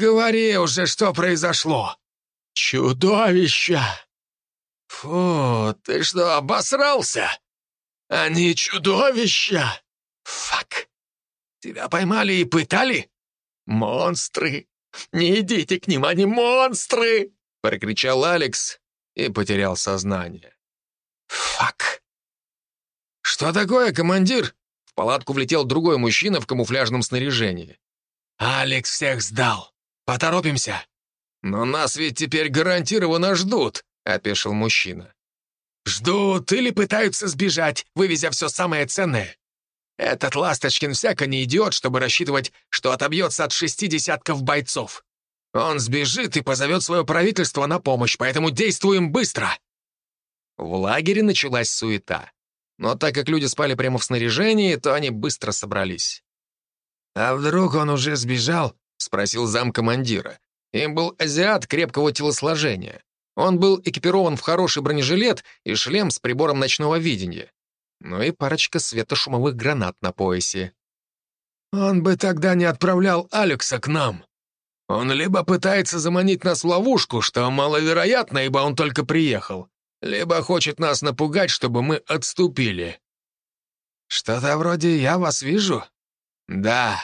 говори уже, что произошло!» «Чудовища!» «Фу, ты что, обосрался?» «Они чудовища!» «Фак! Тебя поймали и пытали?» «Монстры! Не идите к ним, они монстры!» Прокричал Алекс и потерял сознание. «Фак!» «Что такое, командир?» В палатку влетел другой мужчина в камуфляжном снаряжении. «Алекс всех сдал. Поторопимся». «Но нас ведь теперь гарантированно ждут», — опешил мужчина. «Ждут или пытаются сбежать, вывезя все самое ценное. Этот Ласточкин всяко не идиот, чтобы рассчитывать, что отобьется от шести десятков бойцов. Он сбежит и позовет свое правительство на помощь, поэтому действуем быстро!» В лагере началась суета. Но так как люди спали прямо в снаряжении, то они быстро собрались. «А вдруг он уже сбежал?» — спросил зам командира. Им был азиат крепкого телосложения. Он был экипирован в хороший бронежилет и шлем с прибором ночного видения. Ну и парочка светошумовых гранат на поясе. «Он бы тогда не отправлял Алекса к нам. Он либо пытается заманить нас в ловушку, что маловероятно, ибо он только приехал, либо хочет нас напугать, чтобы мы отступили». «Что-то вроде «я вас вижу»?» «Да.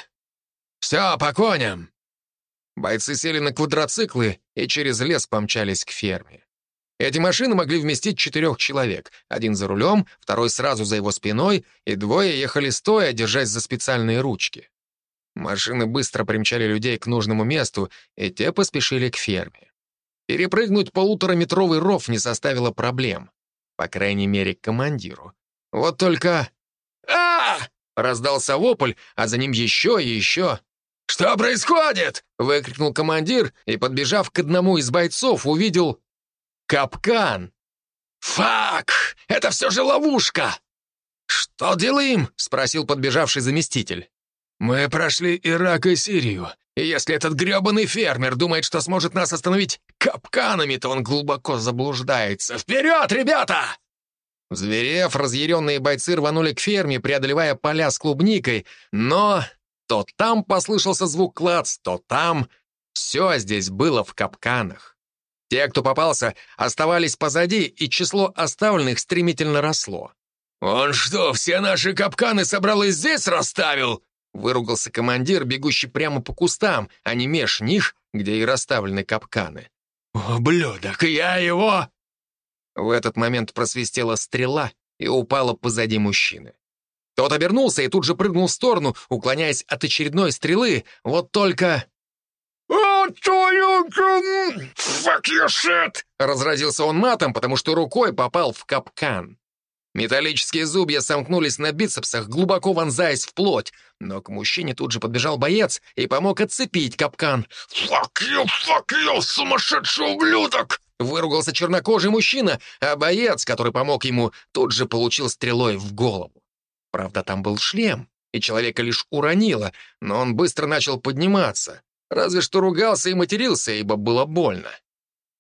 Все, по коням!» Бойцы сели на квадроциклы и через лес помчались к ферме. Эти машины могли вместить четырех человек. Один за рулем, второй сразу за его спиной, и двое ехали стоя, держась за специальные ручки. Машины быстро примчали людей к нужному месту, и те поспешили к ферме. Перепрыгнуть полутораметровый ров не составило проблем. По крайней мере, командиру. Вот только... а, Раздался вопль, а за ним еще и еще. «Что происходит?» — выкрикнул командир и, подбежав к одному из бойцов, увидел капкан. «Фак! Это все же ловушка!» «Что делаем?» — спросил подбежавший заместитель. «Мы прошли Ирак и Сирию, и если этот гребаный фермер думает, что сможет нас остановить капканами, то он глубоко заблуждается. Вперед, ребята!» Зверев, разъяренные бойцы рванули к ферме, преодолевая поля с клубникой, но то там послышался звук клац, то там. Все здесь было в капканах. Те, кто попался, оставались позади, и число оставленных стремительно росло. «Он что, все наши капканы собрал и здесь расставил?» Выругался командир, бегущий прямо по кустам, а не меж них, где и расставлены капканы. «Ублюдок, я его...» В этот момент просвистела стрела и упала позади мужчины. Тот обернулся и тут же прыгнул в сторону, уклоняясь от очередной стрелы. Вот только... «Fuck your shit!» Разразился он матом, потому что рукой попал в капкан. Металлические зубья сомкнулись на бицепсах, глубоко вонзаясь в плоть. Но к мужчине тут же подбежал боец и помог отцепить капкан. «Fuck you, fuck you, сумасшедший ублюдок!» Выругался чернокожий мужчина, а боец, который помог ему, тут же получил стрелой в голову. Правда, там был шлем, и человека лишь уронило, но он быстро начал подниматься. Разве что ругался и матерился, ибо было больно.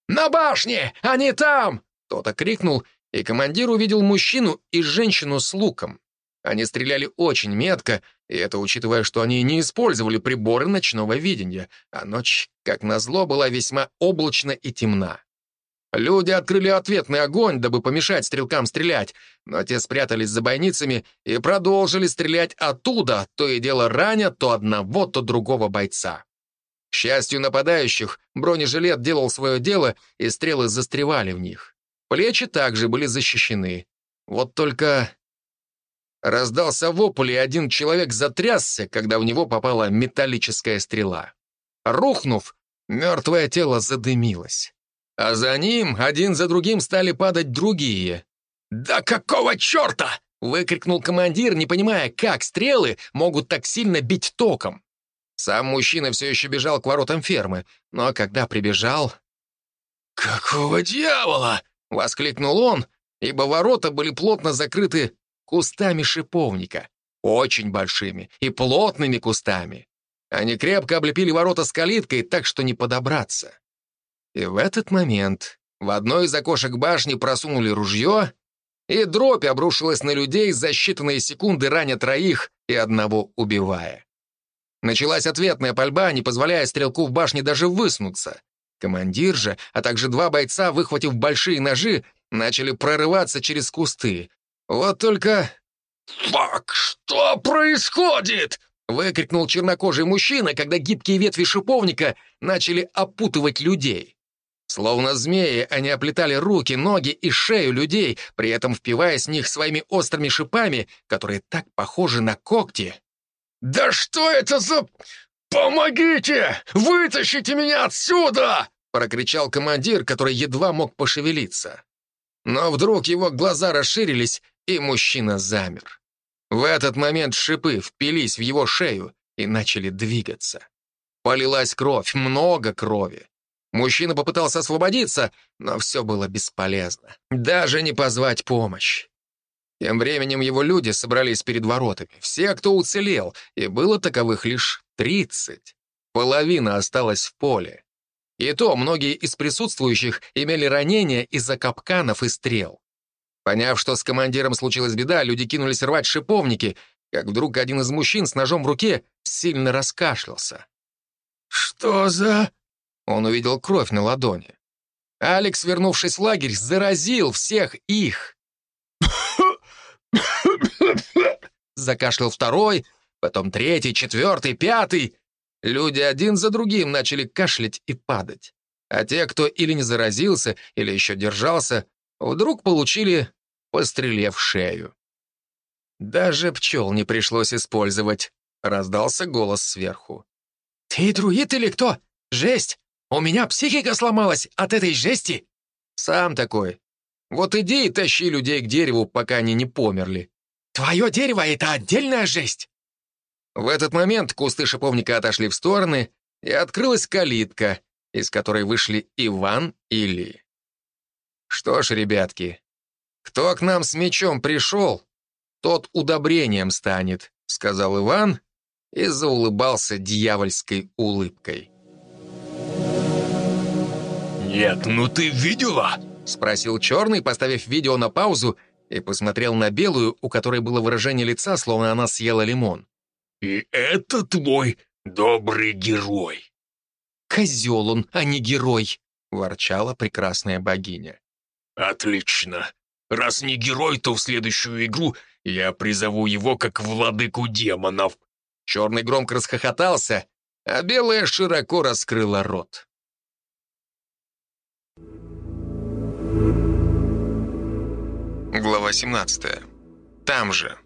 «На башне! Они там!» Кто-то крикнул, и командир увидел мужчину и женщину с луком. Они стреляли очень метко, и это учитывая, что они не использовали приборы ночного видения, а ночь, как назло, была весьма облачна и темна. Люди открыли ответный огонь, дабы помешать стрелкам стрелять, но те спрятались за бойницами и продолжили стрелять оттуда, то и дело раня то одного, то другого бойца. К счастью нападающих, бронежилет делал свое дело, и стрелы застревали в них. Плечи также были защищены. Вот только... Раздался вопль, и один человек затрясся, когда в него попала металлическая стрела. Рухнув, мертвое тело задымилось. А за ним один за другим стали падать другие. «Да какого черта!» — выкрикнул командир, не понимая, как стрелы могут так сильно бить током. Сам мужчина все еще бежал к воротам фермы, но когда прибежал... «Какого дьявола?» — воскликнул он, ибо ворота были плотно закрыты кустами шиповника, очень большими и плотными кустами. Они крепко облепили ворота с калиткой, так что не подобраться. И в этот момент в одной из окошек башни просунули ружье, и дробь обрушилась на людей за считанные секунды, раня троих и одного убивая. Началась ответная пальба, не позволяя стрелку в башне даже выснуться. Командир же, а также два бойца, выхватив большие ножи, начали прорываться через кусты. Вот только... «Фак, что происходит?» — выкрикнул чернокожий мужчина, когда гибкие ветви шиповника начали опутывать людей. Словно змеи, они оплетали руки, ноги и шею людей, при этом впиваясь в них своими острыми шипами, которые так похожи на когти. «Да что это за... Помогите! Вытащите меня отсюда!» прокричал командир, который едва мог пошевелиться. Но вдруг его глаза расширились, и мужчина замер. В этот момент шипы впились в его шею и начали двигаться. Полилась кровь, много крови. Мужчина попытался освободиться, но все было бесполезно. Даже не позвать помощь. Тем временем его люди собрались перед воротами. Все, кто уцелел, и было таковых лишь тридцать. Половина осталась в поле. И то многие из присутствующих имели ранения из-за капканов и стрел. Поняв, что с командиром случилась беда, люди кинулись рвать шиповники, как вдруг один из мужчин с ножом в руке сильно раскашлялся. «Что за...» Он увидел кровь на ладони. Алекс, вернувшись в лагерь, заразил всех их. Закашлял второй, потом третий, четвертый, пятый. Люди один за другим начали кашлять и падать. А те, кто или не заразился, или еще держался, вдруг получили постреле в шею. Даже пчел не пришлось использовать. Раздался голос сверху. «Ты друид или кто? Жесть! У меня психика сломалась от этой жести!» «Сам такой. Вот иди и тащи людей к дереву, пока они не померли». «Твое дерево — это отдельная жесть!» В этот момент кусты шиповника отошли в стороны, и открылась калитка, из которой вышли Иван и Ли. «Что ж, ребятки, кто к нам с мечом пришел, тот удобрением станет», — сказал Иван и заулыбался дьявольской улыбкой. «Нет, ну ты видела?» — спросил Черный, поставив видео на паузу и посмотрел на Белую, у которой было выражение лица, словно она съела лимон. «И это твой добрый герой!» «Козел он, а не герой!» — ворчала прекрасная богиня. «Отлично. Раз не герой, то в следующую игру я призову его как владыку демонов». Черный громко расхохотался, а белая широко раскрыла рот. Глава 17. Там же.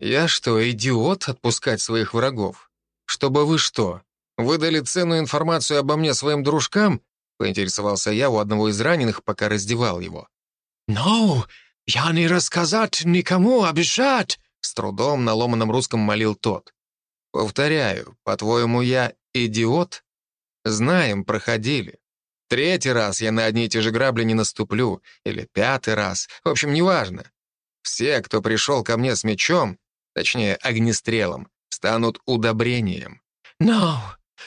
«Я что, идиот отпускать своих врагов? Чтобы вы что, выдали ценную информацию обо мне своим дружкам?» поинтересовался я у одного из раненых, пока раздевал его. «Ну, я не рассказать никому, обещать!» с трудом на ломаном русском молил тот. «Повторяю, по-твоему, я идиот? Знаем, проходили. Третий раз я на одни и те же грабли не наступлю, или пятый раз, в общем, неважно. Все, кто пришел ко мне с мечом, точнее, огнестрелом, станут удобрением. «No,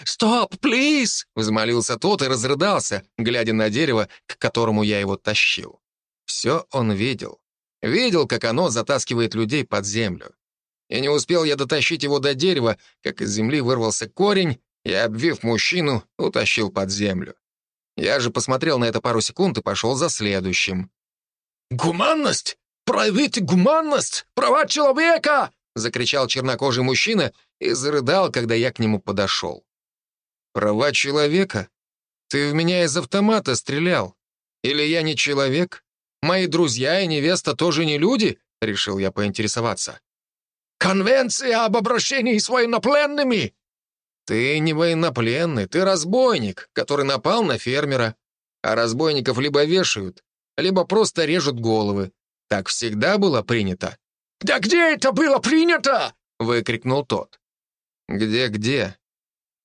stop, please!» — взмолился тот и разрыдался, глядя на дерево, к которому я его тащил. Все он видел. Видел, как оно затаскивает людей под землю. И не успел я дотащить его до дерева, как из земли вырвался корень и, обвив мужчину, утащил под землю. Я же посмотрел на это пару секунд и пошел за следующим. «Гуманность! Проявите гуманность! Права человека!» закричал чернокожий мужчина и зарыдал, когда я к нему подошел. «Права человека? Ты в меня из автомата стрелял. Или я не человек? Мои друзья и невеста тоже не люди?» — решил я поинтересоваться. «Конвенция об обращении с военнопленными!» «Ты не военнопленный, ты разбойник, который напал на фермера. А разбойников либо вешают, либо просто режут головы. Так всегда было принято». «Да где это было принято?» — выкрикнул тот. «Где-где?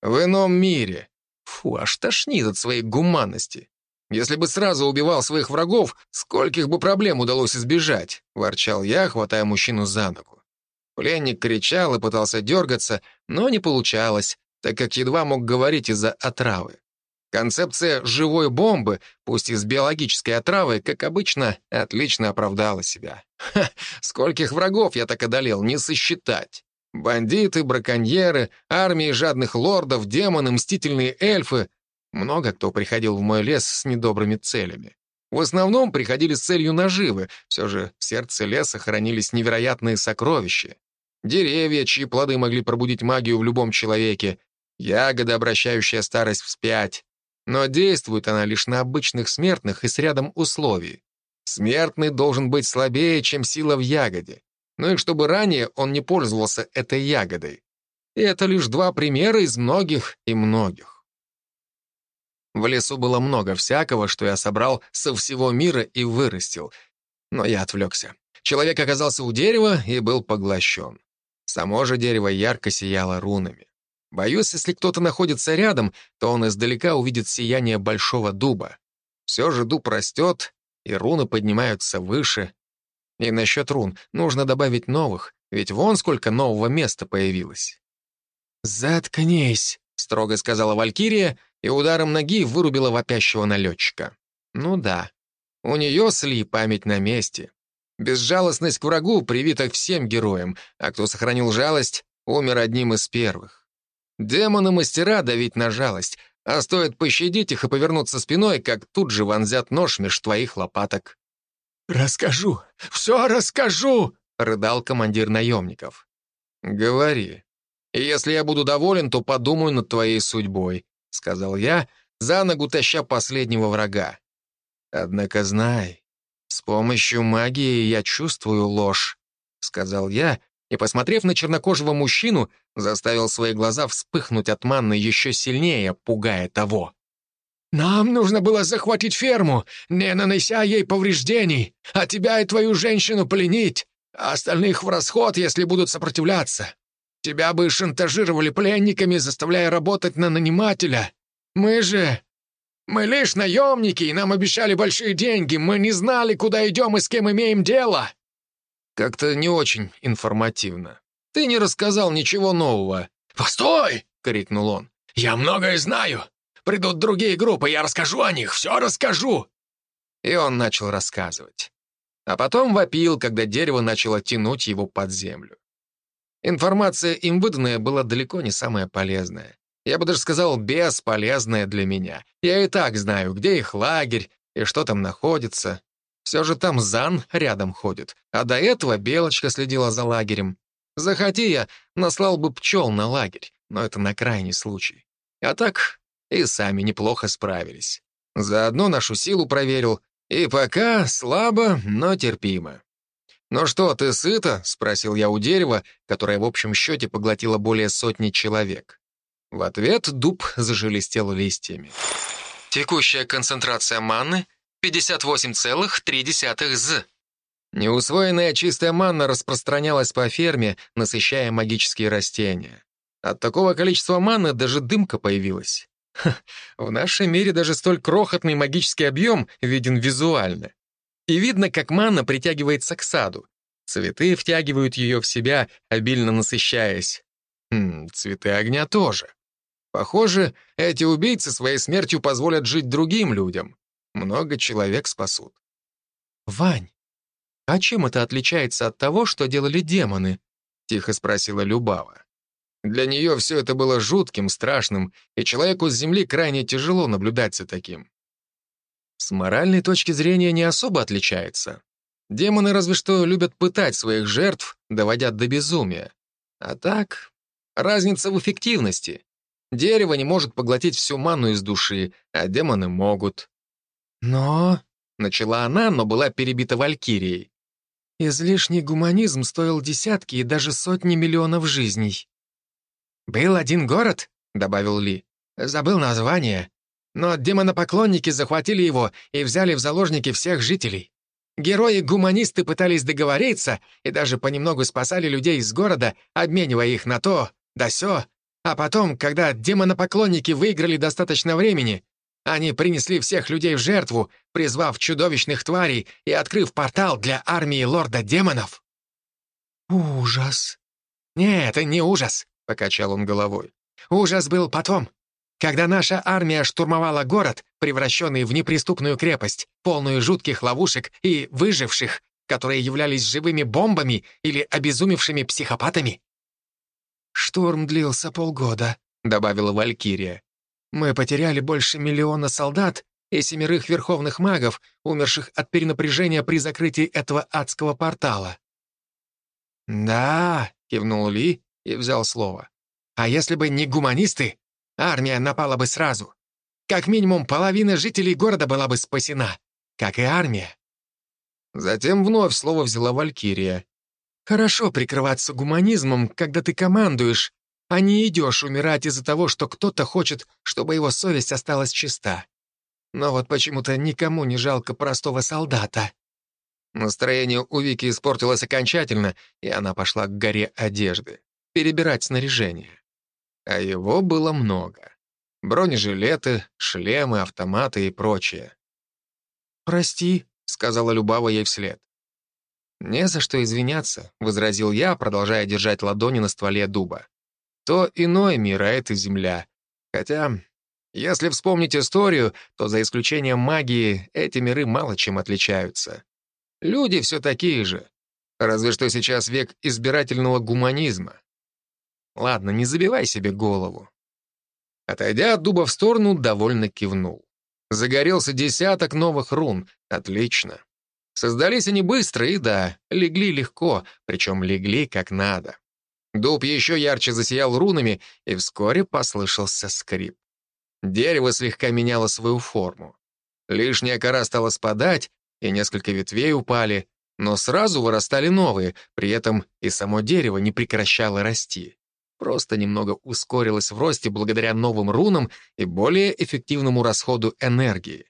В ином мире. Фу, аж тошнит от своей гуманности. Если бы сразу убивал своих врагов, скольких бы проблем удалось избежать?» — ворчал я, хватая мужчину за ногу. Пленник кричал и пытался дергаться, но не получалось, так как едва мог говорить из-за отравы. Концепция живой бомбы, пусть и с биологической отравой, как обычно, отлично оправдала себя. Ха, скольких врагов я так одолел, не сосчитать. Бандиты, браконьеры, армии жадных лордов, демоны, мстительные эльфы. Много кто приходил в мой лес с недобрыми целями. В основном приходили с целью наживы, все же в сердце леса хранились невероятные сокровища. Деревья, чьи плоды могли пробудить магию в любом человеке, ягода, обращающая старость вспять. Но действует она лишь на обычных смертных и с рядом условий. Смертный должен быть слабее, чем сила в ягоде. Ну и чтобы ранее он не пользовался этой ягодой. И это лишь два примера из многих и многих. В лесу было много всякого, что я собрал со всего мира и вырастил. Но я отвлекся. Человек оказался у дерева и был поглощен. Само же дерево ярко сияло рунами. Боюсь, если кто-то находится рядом, то он издалека увидит сияние большого дуба. Все же дуб растет, и руны поднимаются выше. И насчет рун нужно добавить новых, ведь вон сколько нового места появилось. «Заткнись», — строго сказала Валькирия, и ударом ноги вырубила вопящего налетчика. Ну да, у нее сли память на месте. Безжалостность к врагу привита всем героям, а кто сохранил жалость, умер одним из первых. Демоны-мастера давить на жалость, а стоит пощадить их и повернуться спиной, как тут же вонзят нож меж твоих лопаток. «Расскажу, все расскажу!» — рыдал командир наемников. «Говори. И если я буду доволен, то подумаю над твоей судьбой», — сказал я, за ногу таща последнего врага. «Однако знай, с помощью магии я чувствую ложь», — сказал я, и, посмотрев на чернокожего мужчину, заставил свои глаза вспыхнуть от манны еще сильнее, пугая того. «Нам нужно было захватить ферму, не нанеся ей повреждений, а тебя и твою женщину пленить, а остальных в расход, если будут сопротивляться. Тебя бы шантажировали пленниками, заставляя работать на нанимателя. Мы же... Мы лишь наемники, и нам обещали большие деньги. Мы не знали, куда идем и с кем имеем дело». Как-то не очень информативно. Ты не рассказал ничего нового. «Постой!» — крикнул он. «Я многое знаю. Придут другие группы, я расскажу о них, все расскажу!» И он начал рассказывать. А потом вопил, когда дерево начало тянуть его под землю. Информация им выданная была далеко не самая полезная. Я бы даже сказал, бесполезная для меня. Я и так знаю, где их лагерь и что там находится. Все же там Зан рядом ходит, а до этого Белочка следила за лагерем. Захоти я, наслал бы пчел на лагерь, но это на крайний случай. А так и сами неплохо справились. Заодно нашу силу проверил, и пока слабо, но терпимо. «Ну что, ты сыта?» — спросил я у дерева, которое в общем счете поглотило более сотни человек. В ответ дуб зашелестел листьями. Текущая концентрация маны 58,3 з. Неусвоенная чистая манна распространялась по ферме, насыщая магические растения. От такого количества маны даже дымка появилась. Ха, в нашем мире даже столь крохотный магический объем виден визуально. И видно, как манна притягивается к саду. Цветы втягивают ее в себя, обильно насыщаясь. Хм, цветы огня тоже. Похоже, эти убийцы своей смертью позволят жить другим людям много человек спасут. «Вань, а чем это отличается от того, что делали демоны?» — тихо спросила Любава. Для нее все это было жутким, страшным, и человеку с Земли крайне тяжело наблюдать за таким. С моральной точки зрения не особо отличается. Демоны разве что любят пытать своих жертв, доводя до безумия. А так, разница в эффективности. Дерево не может поглотить всю ману из души, а демоны могут. «Но...» — начала она, но была перебита Валькирией. «Излишний гуманизм стоил десятки и даже сотни миллионов жизней». «Был один город», — добавил Ли. «Забыл название. Но демонопоклонники захватили его и взяли в заложники всех жителей. Герои-гуманисты пытались договориться и даже понемногу спасали людей из города, обменивая их на то, да сё. А потом, когда демонопоклонники выиграли достаточно времени, они принесли всех людей в жертву, призвав чудовищных тварей и открыв портал для армии лорда демонов. «Ужас!» «Нет, не ужас», — покачал он головой. «Ужас был потом, когда наша армия штурмовала город, превращенный в неприступную крепость, полную жутких ловушек и выживших, которые являлись живыми бомбами или обезумевшими психопатами. «Штурм длился полгода», — добавила Валькирия. «Мы потеряли больше миллиона солдат и семерых верховных магов, умерших от перенапряжения при закрытии этого адского портала». «Да», — кивнул Ли и взял слово. «А если бы не гуманисты, армия напала бы сразу. Как минимум половина жителей города была бы спасена, как и армия». Затем вновь слово взяла Валькирия. «Хорошо прикрываться гуманизмом, когда ты командуешь, а не идешь умирать из-за того, что кто-то хочет, чтобы его совесть осталась чиста. Но вот почему-то никому не жалко простого солдата». Настроение у Вики испортилось окончательно, и она пошла к горе одежды, перебирать снаряжение. А его было много. Бронежилеты, шлемы, автоматы и прочее. «Прости», — сказала Любава ей вслед. «Не за что извиняться», — возразил я, продолжая держать ладони на стволе дуба. «То иной мир, а это земля. Хотя, если вспомнить историю, то за исключением магии эти миры мало чем отличаются. Люди все такие же. Разве что сейчас век избирательного гуманизма. Ладно, не забивай себе голову. Отойдя от дуба в сторону, довольно кивнул. Загорелся десяток новых рун. Отлично. Создались они быстро и, да, легли легко, причем легли как надо. Дуб еще ярче засиял рунами, и вскоре послышался скрип. Дерево слегка меняло свою форму. Лишняя кора стала спадать, и несколько ветвей упали, но сразу вырастали новые, при этом и само дерево не прекращало расти. Просто немного ускорилось в росте благодаря новым рунам и более эффективному расходу энергии.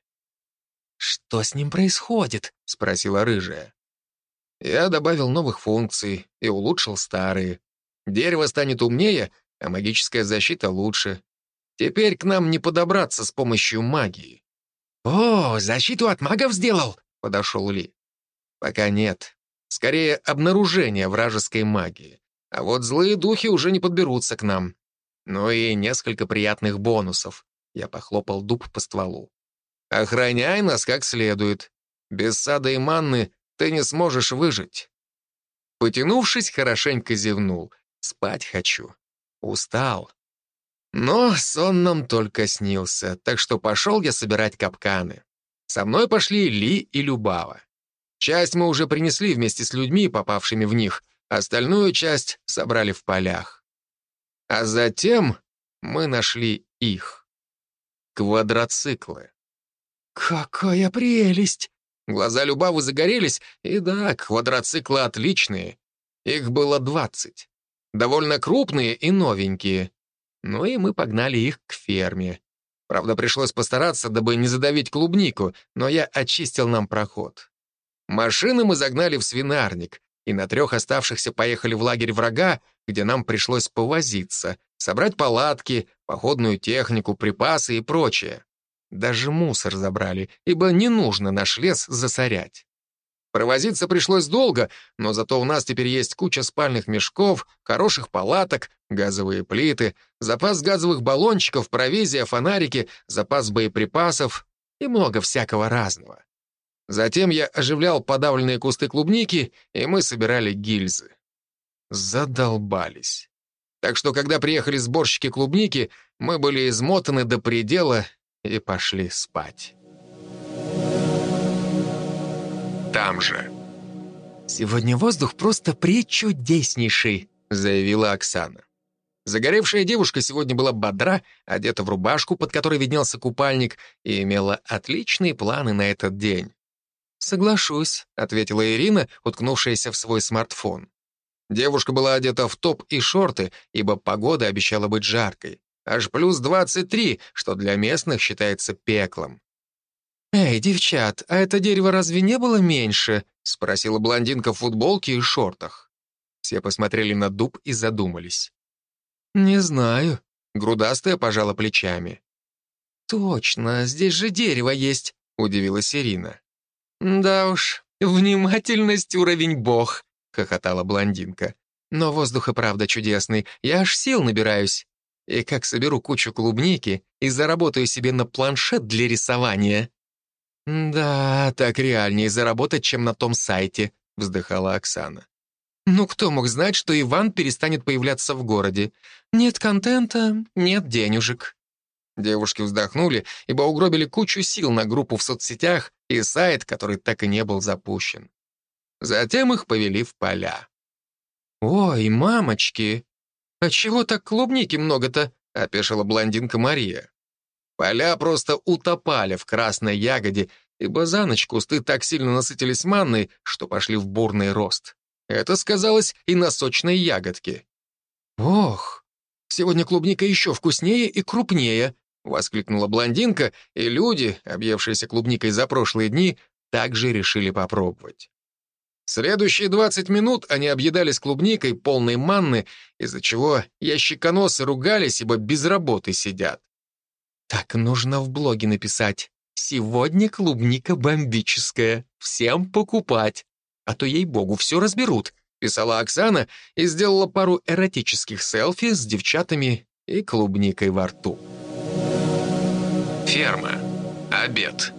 «Что с ним происходит?» — спросила рыжая. Я добавил новых функций и улучшил старые. Дерево станет умнее, а магическая защита лучше. Теперь к нам не подобраться с помощью магии. «О, защиту от магов сделал!» подошел Ли. «Пока нет. Скорее, обнаружение вражеской магии. А вот злые духи уже не подберутся к нам. Ну и несколько приятных бонусов». Я похлопал дуб по стволу. «Охраняй нас как следует. Без сада и манны ты не сможешь выжить». Потянувшись, хорошенько зевнул. Спать хочу. Устал. Но сон нам только снился, так что пошел я собирать капканы. Со мной пошли Ли и Любава. Часть мы уже принесли вместе с людьми, попавшими в них, остальную часть собрали в полях. А затем мы нашли их. Квадроциклы. «Какая прелесть!» Глаза Любавы загорелись, и да, квадроциклы отличные. Их было двадцать. Довольно крупные и новенькие. Ну и мы погнали их к ферме. Правда, пришлось постараться, дабы не задавить клубнику, но я очистил нам проход. Машины мы загнали в свинарник, и на трех оставшихся поехали в лагерь врага, где нам пришлось повозиться, собрать палатки, походную технику, припасы и прочее. Даже мусор забрали, ибо не нужно наш лес засорять. Провозиться пришлось долго, но зато у нас теперь есть куча спальных мешков, хороших палаток, газовые плиты, запас газовых баллончиков, провизия, фонарики, запас боеприпасов и много всякого разного. Затем я оживлял подавленные кусты клубники, и мы собирали гильзы. Задолбались. Так что, когда приехали сборщики клубники, мы были измотаны до предела и пошли спать. Там же. «Сегодня воздух просто причудеснейший», — заявила Оксана. Загоревшая девушка сегодня была бодра, одета в рубашку, под которой виднелся купальник, и имела отличные планы на этот день. «Соглашусь», — ответила Ирина, уткнувшаяся в свой смартфон. Девушка была одета в топ и шорты, ибо погода обещала быть жаркой. Аж плюс 23, что для местных считается пеклом. «Эй, девчат, а это дерево разве не было меньше?» — спросила блондинка в футболке и шортах. Все посмотрели на дуб и задумались. «Не знаю», — грудастая пожала плечами. «Точно, здесь же дерево есть», — удивилась Ирина. «Да уж, внимательность уровень бог», — хохотала блондинка. «Но воздух и правда чудесный, я аж сил набираюсь. И как соберу кучу клубники и заработаю себе на планшет для рисования». «Да, так реальнее заработать, чем на том сайте», — вздыхала Оксана. Ну, кто мог знать, что Иван перестанет появляться в городе? Нет контента, нет денежек. Девушки вздохнули, ибо угробили кучу сил на группу в соцсетях и сайт, который так и не был запущен. Затем их повели в поля. «Ой, мамочки! А чего так клубники много-то?» — опешила блондинка Мария. Поля просто утопали в красной ягоде, ибо за ночь кусты так сильно насытились манной, что пошли в бурный рост. Это сказалось и на сочной ягодке. «Ох, сегодня клубника еще вкуснее и крупнее», — воскликнула блондинка, и люди, объевшиеся клубникой за прошлые дни, также решили попробовать. Следующие 20 минут они объедались клубникой, полной манны, из-за чего ящиконосы ругались, ибо без работы сидят. «Так нужно в блоге написать. Сегодня клубника бомбическая. Всем покупать. А то, ей-богу, все разберут», — писала Оксана и сделала пару эротических селфи с девчатами и клубникой во рту. Ферма. Обед.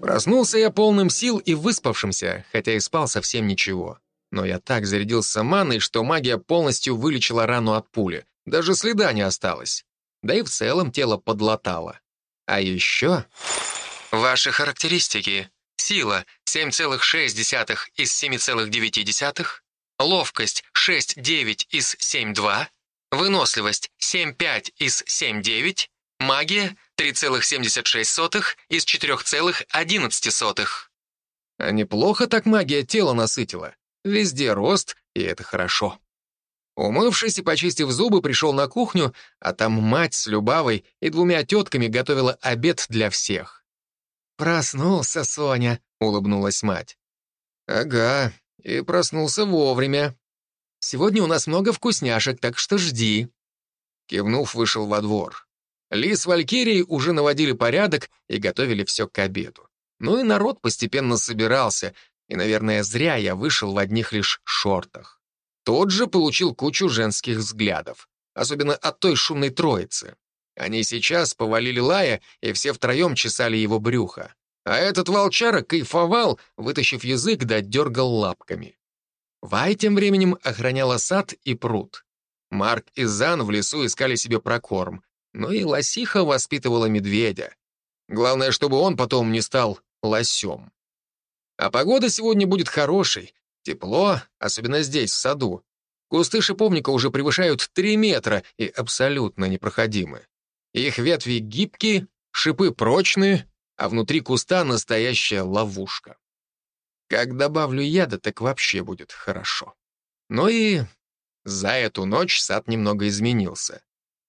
Проснулся я полным сил и выспавшимся, хотя и спал совсем ничего. Но я так зарядился маной, что магия полностью вылечила рану от пули. Даже следа не осталось да и в целом тело подлатало. А еще... Ваши характеристики. Сила 7,6 из 7,9, ловкость 6,9 из 7,2, выносливость 7,5 из 7,9, магия 3,76 из 4,11. А неплохо так магия тело насытила. Везде рост, и это хорошо. Умывшись и почистив зубы, пришел на кухню, а там мать с Любавой и двумя тетками готовила обед для всех. «Проснулся, Соня», — улыбнулась мать. «Ага, и проснулся вовремя. Сегодня у нас много вкусняшек, так что жди». Кивнув, вышел во двор. Ли с Валькирией уже наводили порядок и готовили все к обеду. Ну и народ постепенно собирался, и, наверное, зря я вышел в одних лишь шортах. Тот же получил кучу женских взглядов, особенно от той шумной троицы. Они сейчас повалили Лая, и все втроем чесали его брюхо. А этот волчара кайфовал, вытащив язык да дергал лапками. Вай тем временем охраняла сад и пруд. Марк и Зан в лесу искали себе прокорм, но и лосиха воспитывала медведя. Главное, чтобы он потом не стал лосем. А погода сегодня будет хорошей, Тепло, особенно здесь, в саду. Кусты шиповника уже превышают 3 метра и абсолютно непроходимы. Их ветви гибкие, шипы прочные, а внутри куста настоящая ловушка. Как добавлю яда, так вообще будет хорошо. Ну и за эту ночь сад немного изменился.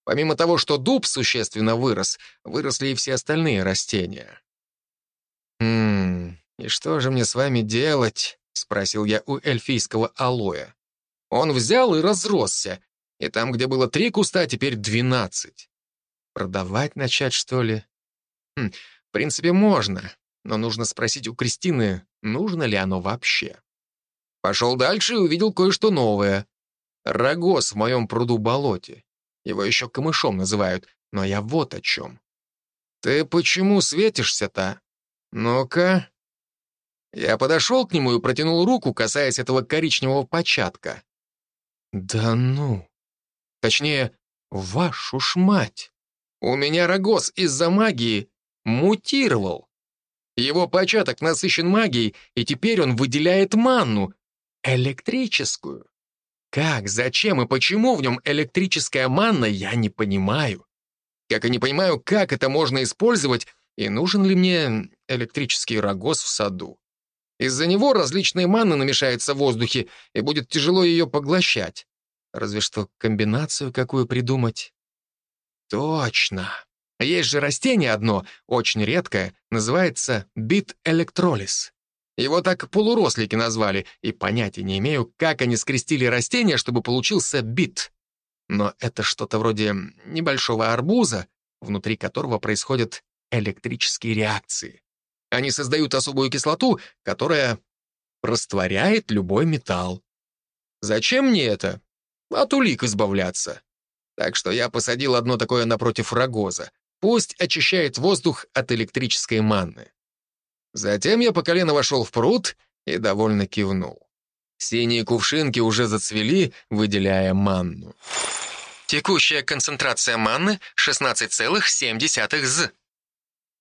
Помимо того, что дуб существенно вырос, выросли и все остальные растения. Хм, и что же мне с вами делать? — спросил я у эльфийского алоэ. Он взял и разросся, и там, где было три куста, теперь двенадцать. Продавать начать, что ли? Хм, в принципе, можно, но нужно спросить у Кристины, нужно ли оно вообще. Пошел дальше и увидел кое-что новое. Рогоз в моем пруду-болоте. Его еще камышом называют, но я вот о чем. Ты почему светишься-то? Ну-ка, я подошел к нему и протянул руку, касаясь этого коричневого початка. Да ну! Точнее, вашу ж мать! У меня рогоз из-за магии мутировал. Его початок насыщен магией, и теперь он выделяет манну, электрическую. Как, зачем и почему в нем электрическая манна, я не понимаю. Как и не понимаю, как это можно использовать, и нужен ли мне электрический рогоз в саду. Из-за него различные манны намешаются в воздухе, и будет тяжело ее поглощать. Разве что комбинацию какую придумать. Точно. Есть же растение одно, очень редкое, называется бит-электролиз. Его так полурослики назвали, и понятия не имею, как они скрестили растение, чтобы получился бит. Но это что-то вроде небольшого арбуза, внутри которого происходят электрические реакции. Они создают особую кислоту, которая растворяет любой металл. Зачем мне это? От улик избавляться. Так что я посадил одно такое напротив рогоза. Пусть очищает воздух от электрической манны. Затем я по колено вошел в пруд и довольно кивнул. Синие кувшинки уже зацвели, выделяя манну. Текущая концентрация манны 16,7 з.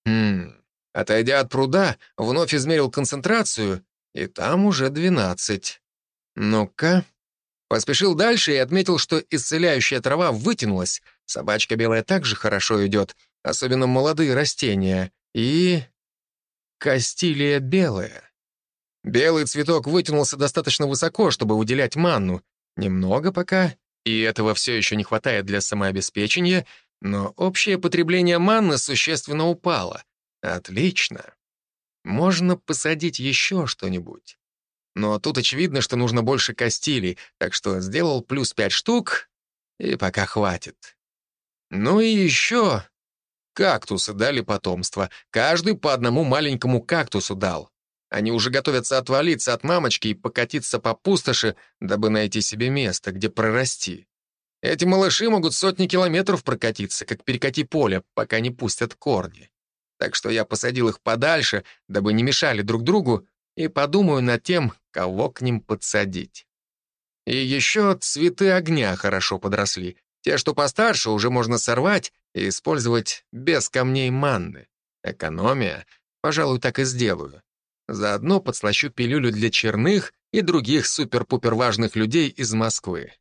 Хм. Отойдя от пруда, вновь измерил концентрацию, и там уже 12. Ну-ка. Поспешил дальше и отметил, что исцеляющая трава вытянулась. Собачка белая также хорошо идет, особенно молодые растения. И... Кастилия белая. Белый цветок вытянулся достаточно высоко, чтобы выделять манну. Немного пока, и этого все еще не хватает для самообеспечения, но общее потребление манны существенно упало. Отлично. Можно посадить еще что-нибудь. Но тут очевидно, что нужно больше костилей, так что сделал плюс пять штук, и пока хватит. Ну и еще кактусы дали потомство. Каждый по одному маленькому кактусу дал. Они уже готовятся отвалиться от мамочки и покатиться по пустоши, дабы найти себе место, где прорасти. Эти малыши могут сотни километров прокатиться, как перекати поле, пока не пустят корни. Так что я посадил их подальше, дабы не мешали друг другу, и подумаю над тем, кого к ним подсадить. И еще цветы огня хорошо подросли. Те, что постарше, уже можно сорвать и использовать без камней манны. Экономия. Пожалуй, так и сделаю. Заодно подслащу пилюлю для черных и других супер-пупер важных людей из Москвы.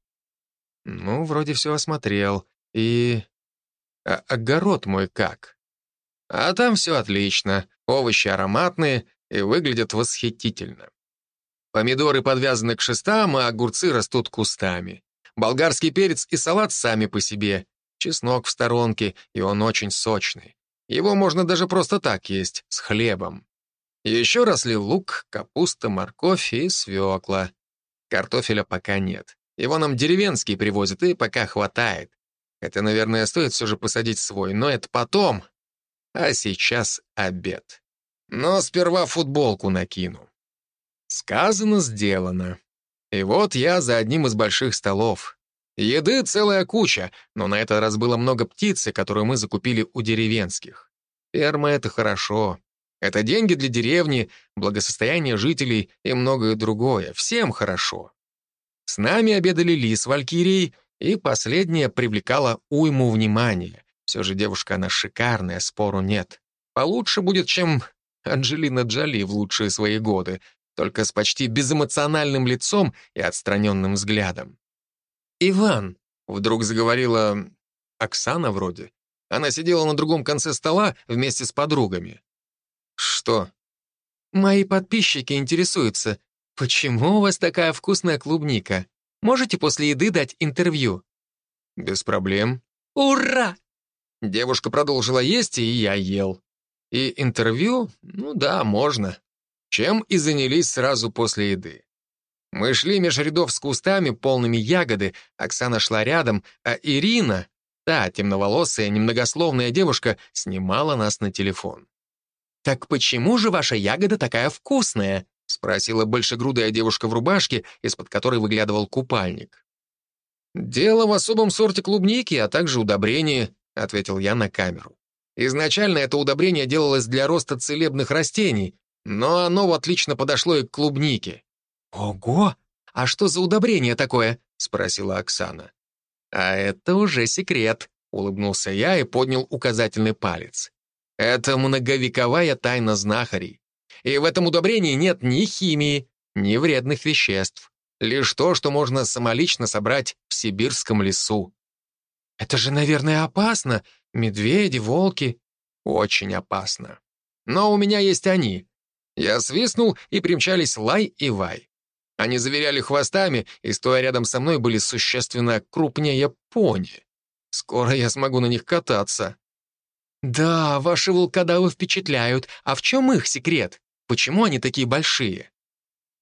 Ну, вроде все осмотрел. И... А огород мой как? А там все отлично. Овощи ароматные и выглядят восхитительно. Помидоры подвязаны к шестам, а огурцы растут кустами. Болгарский перец и салат сами по себе. Чеснок в сторонке, и он очень сочный. Его можно даже просто так есть, с хлебом. Еще росли лук, капуста, морковь и свекла. Картофеля пока нет. Его нам деревенские привозят, и пока хватает. Хотя, наверное, стоит все же посадить свой, но это потом. А сейчас обед. Но сперва футболку накину. Сказано, сделано. И вот я за одним из больших столов. Еды целая куча, но на этот раз было много птицы, которую мы закупили у деревенских. Ферма — это хорошо. Это деньги для деревни, благосостояние жителей и многое другое. Всем хорошо. С нами обедали Ли с Валькирией, и последняя привлекала уйму внимания. Все же девушка она шикарная, спору нет. Получше будет, чем Анджелина Джоли в лучшие свои годы, только с почти безэмоциональным лицом и отстраненным взглядом. «Иван», — вдруг заговорила Оксана вроде. Она сидела на другом конце стола вместе с подругами. «Что?» «Мои подписчики интересуются, почему у вас такая вкусная клубника? Можете после еды дать интервью?» «Без проблем». «Ура!» Девушка продолжила есть, и я ел. И интервью, ну да, можно. Чем и занялись сразу после еды. Мы шли меж рядов с кустами, полными ягоды, Оксана шла рядом, а Ирина, та темноволосая, немногословная девушка, снимала нас на телефон. «Так почему же ваша ягода такая вкусная?» — спросила большегрудая девушка в рубашке, из-под которой выглядывал купальник. «Дело в особом сорте клубники, а также удобрении», — ответил я на камеру. Изначально это удобрение делалось для роста целебных растений, но оно отлично подошло и к клубнике. «Ого! А что за удобрение такое?» — спросила Оксана. «А это уже секрет», — улыбнулся я и поднял указательный палец. «Это многовековая тайна знахарей. И в этом удобрении нет ни химии, ни вредных веществ. Лишь то, что можно самолично собрать в сибирском лесу. «Это же, наверное, опасно. Медведи, волки». «Очень опасно. Но у меня есть они». Я свистнул, и примчались Лай и Вай. Они заверяли хвостами, и, стоя рядом со мной, были существенно крупнее пони. Скоро я смогу на них кататься. «Да, ваши волкодавы впечатляют. А в чем их секрет? Почему они такие большие?»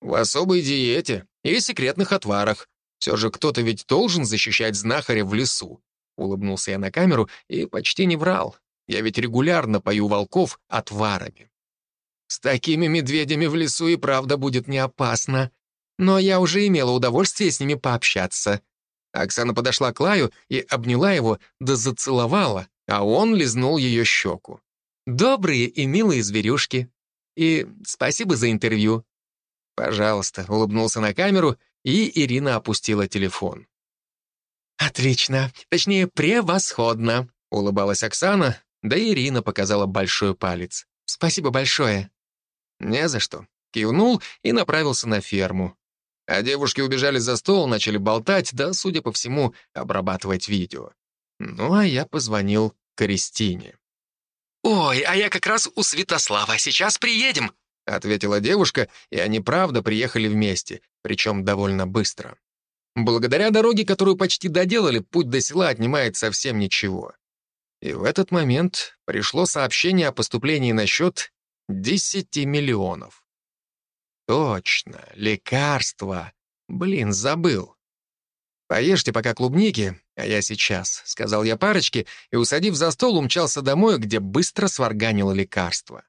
«В особой диете и секретных отварах. Все же кто-то ведь должен защищать знахаря в лесу. Улыбнулся я на камеру и почти не врал. Я ведь регулярно пою волков отварами. С такими медведями в лесу и правда будет не опасно. Но я уже имела удовольствие с ними пообщаться. Оксана подошла к Лаю и обняла его, да зацеловала, а он лизнул ее щеку. Добрые и милые зверюшки. И спасибо за интервью. «Пожалуйста», — улыбнулся на камеру, и Ирина опустила телефон. «Отлично, точнее, превосходно», — улыбалась Оксана, да Ирина показала большой палец. «Спасибо большое». «Не за что», — кивнул и направился на ферму. А девушки убежали за стол, начали болтать, да, судя по всему, обрабатывать видео. Ну, а я позвонил Кристине. «Ой, а я как раз у Святослава, сейчас приедем», — ответила девушка, и они правда приехали вместе, причем довольно быстро. Благодаря дороге, которую почти доделали, путь до села отнимает совсем ничего. И в этот момент пришло сообщение о поступлении на счет 10 миллионов. Точно, лекарства. Блин, забыл. «Поешьте пока клубники, а я сейчас», — сказал я парочке, и, усадив за стол, умчался домой, где быстро сварганило лекарство.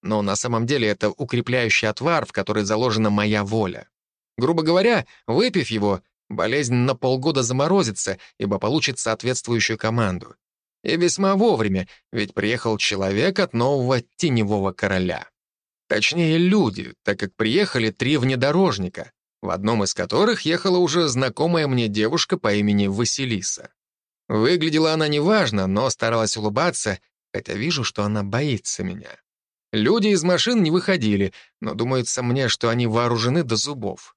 Но на самом деле это укрепляющий отвар, в который заложена моя воля. Грубо говоря, выпив его, болезнь на полгода заморозится, ибо получит соответствующую команду. И весьма вовремя, ведь приехал человек от нового теневого короля. Точнее, люди, так как приехали три внедорожника, в одном из которых ехала уже знакомая мне девушка по имени Василиса. Выглядела она неважно, но старалась улыбаться, хотя вижу, что она боится меня. Люди из машин не выходили, но думается мне, что они вооружены до зубов.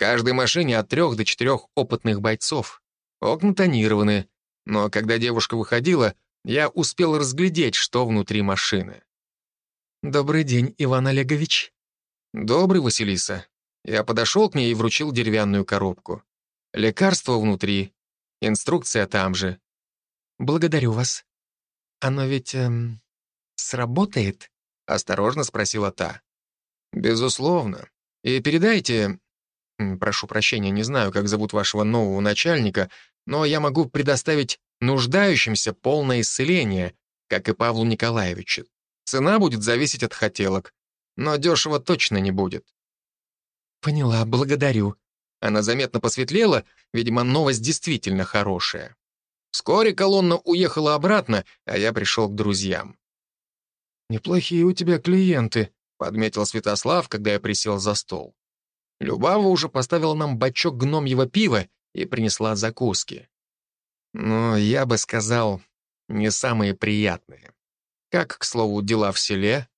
Каждой машине от трех до четырех опытных бойцов. Окна тонированы, но когда девушка выходила, я успел разглядеть, что внутри машины. «Добрый день, Иван Олегович». «Добрый, Василиса». Я подошел к ней и вручил деревянную коробку. Лекарство внутри, инструкция там же. «Благодарю вас. Оно ведь эм, сработает?» — осторожно спросила та. «Безусловно. И передайте... Прошу прощения, не знаю, как зовут вашего нового начальника, но я могу предоставить нуждающимся полное исцеление, как и Павлу Николаевичу. Цена будет зависеть от хотелок, но дешево точно не будет». «Поняла, благодарю». Она заметно посветлела, видимо, новость действительно хорошая. Вскоре колонна уехала обратно, а я пришел к друзьям. «Неплохие у тебя клиенты», — подметил Святослав, когда я присел за стол. Любава уже поставила нам бачок гномьего пива и принесла закуски. Но я бы сказал, не самые приятные. Как, к слову, дела в селе?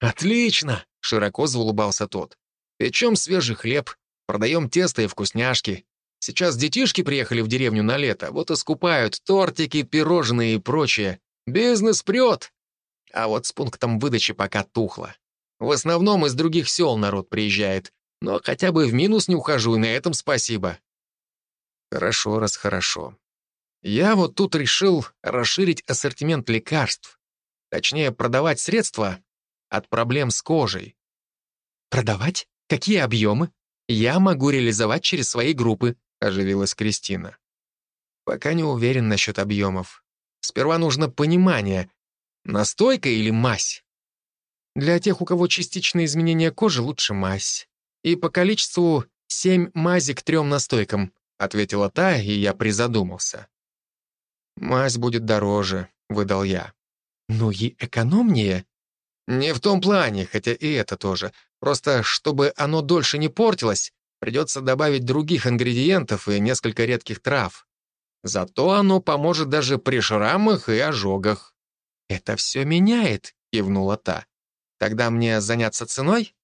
Отлично! Широко заулыбался тот. Печем свежий хлеб, продаем тесто и вкусняшки. Сейчас детишки приехали в деревню на лето, вот и скупают тортики, пирожные и прочее. Бизнес прет. А вот с пунктом выдачи пока тухло. В основном из других сел народ приезжает, но хотя бы в минус не ухожу, и на этом спасибо. Хорошо, раз хорошо. Я вот тут решил расширить ассортимент лекарств. Точнее, продавать средства от проблем с кожей. «Продавать? Какие объемы? Я могу реализовать через свои группы», — оживилась Кристина. «Пока не уверен насчет объемов. Сперва нужно понимание, настойка или мазь. Для тех, у кого частичные изменения кожи, лучше мазь. И по количеству семь мази к трем настойкам», — ответила та, и я призадумался. «Мазь будет дороже», — выдал я. Ну и экономнее. Не в том плане, хотя и это тоже. Просто, чтобы оно дольше не портилось, придется добавить других ингредиентов и несколько редких трав. Зато оно поможет даже при шрамах и ожогах. «Это все меняет», — кивнула та. «Тогда мне заняться ценой?»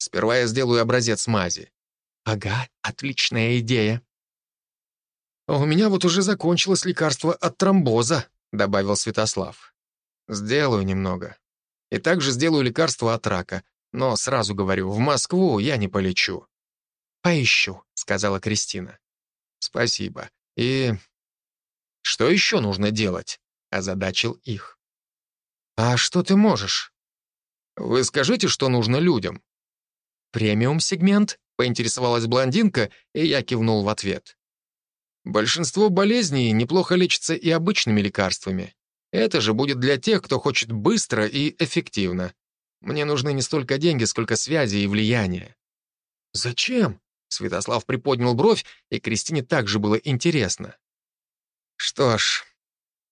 «Сперва я сделаю образец мази». «Ага, отличная идея». «У меня вот уже закончилось лекарство от тромбоза», — добавил Святослав. Сделаю немного. И также сделаю лекарство от рака. Но сразу говорю, в Москву я не полечу. «Поищу», — сказала Кристина. «Спасибо. И что еще нужно делать?» — озадачил их. «А что ты можешь?» «Вы скажите, что нужно людям». «Премиум-сегмент?» — поинтересовалась блондинка, и я кивнул в ответ. «Большинство болезней неплохо лечится и обычными лекарствами. Это же будет для тех, кто хочет быстро и эффективно. Мне нужны не столько деньги, сколько связи и влияние». «Зачем?» — Святослав приподнял бровь, и Кристине также было интересно. «Что ж,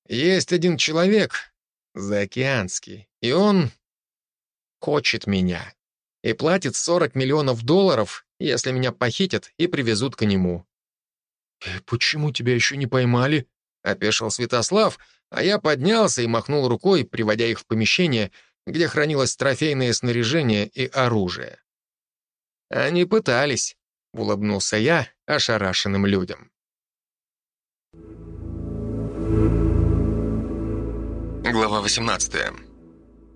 есть один человек, заокеанский, и он хочет меня. И платит 40 миллионов долларов, если меня похитят и привезут к нему». «И почему тебя еще не поймали?» — опешил Святослав, а я поднялся и махнул рукой, приводя их в помещение, где хранилось трофейное снаряжение и оружие. «Они пытались», — улыбнулся я ошарашенным людям. Глава 18.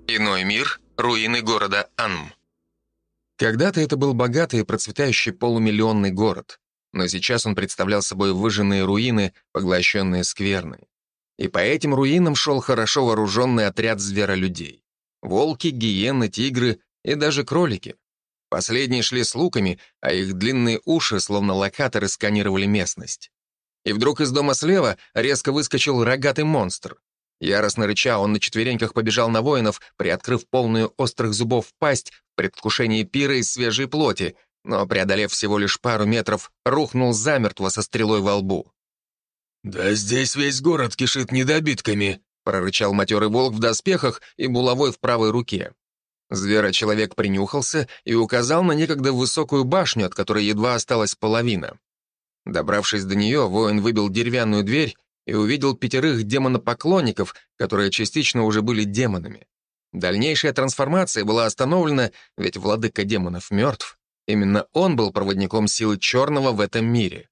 Иной мир. Руины города Анм. Когда-то это был богатый и процветающий полумиллионный город, но сейчас он представлял собой выжженные руины, поглощенные скверной. И по этим руинам шел хорошо вооруженный отряд зверолюдей. Волки, гиены, тигры и даже кролики. Последние шли с луками, а их длинные уши, словно локаторы, сканировали местность. И вдруг из дома слева резко выскочил рогатый монстр. Яростно рыча, он на четвереньках побежал на воинов, приоткрыв полную острых зубов пасть в предвкушении пира из свежей плоти, но, преодолев всего лишь пару метров, рухнул замертво со стрелой во лбу. «Да здесь весь город кишит недобитками», — прорычал матерый волк в доспехах и булавой в правой руке. Зверочеловек принюхался и указал на некогда высокую башню, от которой едва осталась половина. Добравшись до нее, воин выбил деревянную дверь и увидел пятерых демонопоклонников, которые частично уже были демонами. Дальнейшая трансформация была остановлена, ведь владыка демонов мертв. Именно он был проводником силы черного в этом мире.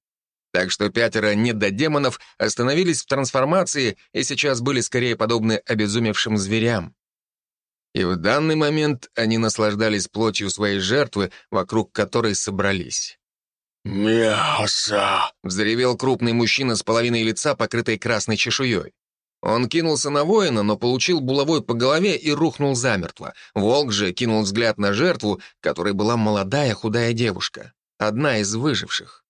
Так что пятеро недодемонов остановились в трансформации и сейчас были скорее подобны обезумевшим зверям. И в данный момент они наслаждались плотью своей жертвы, вокруг которой собрались. «Мясо!» — взревел крупный мужчина с половиной лица, покрытой красной чешуей. Он кинулся на воина, но получил булавой по голове и рухнул замертво. Волк же кинул взгляд на жертву, которой была молодая худая девушка, одна из выживших.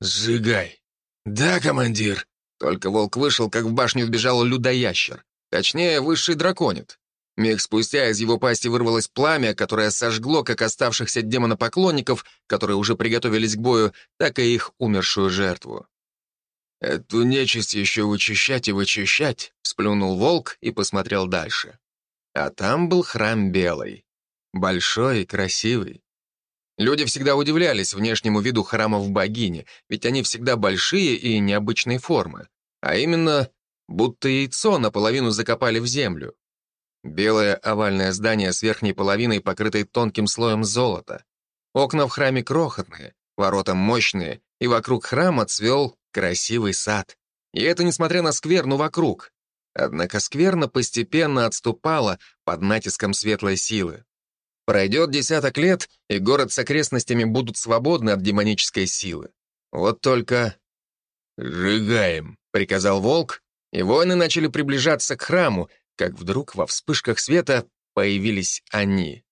«Сжигай!» «Да, командир!» Только волк вышел, как в башню вбежал людоящер. Точнее, высший драконит. Миг спустя из его пасти вырвалось пламя, которое сожгло как оставшихся демонопоклонников, которые уже приготовились к бою, так и их умершую жертву. «Эту нечисть еще вычищать и вычищать», — сплюнул волк и посмотрел дальше. А там был храм Белый. Большой и красивый. Люди всегда удивлялись внешнему виду храмов богини, ведь они всегда большие и необычной формы. А именно, будто яйцо наполовину закопали в землю. Белое овальное здание с верхней половиной, покрытой тонким слоем золота. Окна в храме крохотные, ворота мощные, и вокруг храма цвел красивый сад. И это несмотря на скверну вокруг. Однако скверна постепенно отступала под натиском светлой силы. Пройдет десяток лет, и город с окрестностями будут свободны от демонической силы. Вот только... «Сжигаем», — приказал волк, и воины начали приближаться к храму, как вдруг во вспышках света появились они.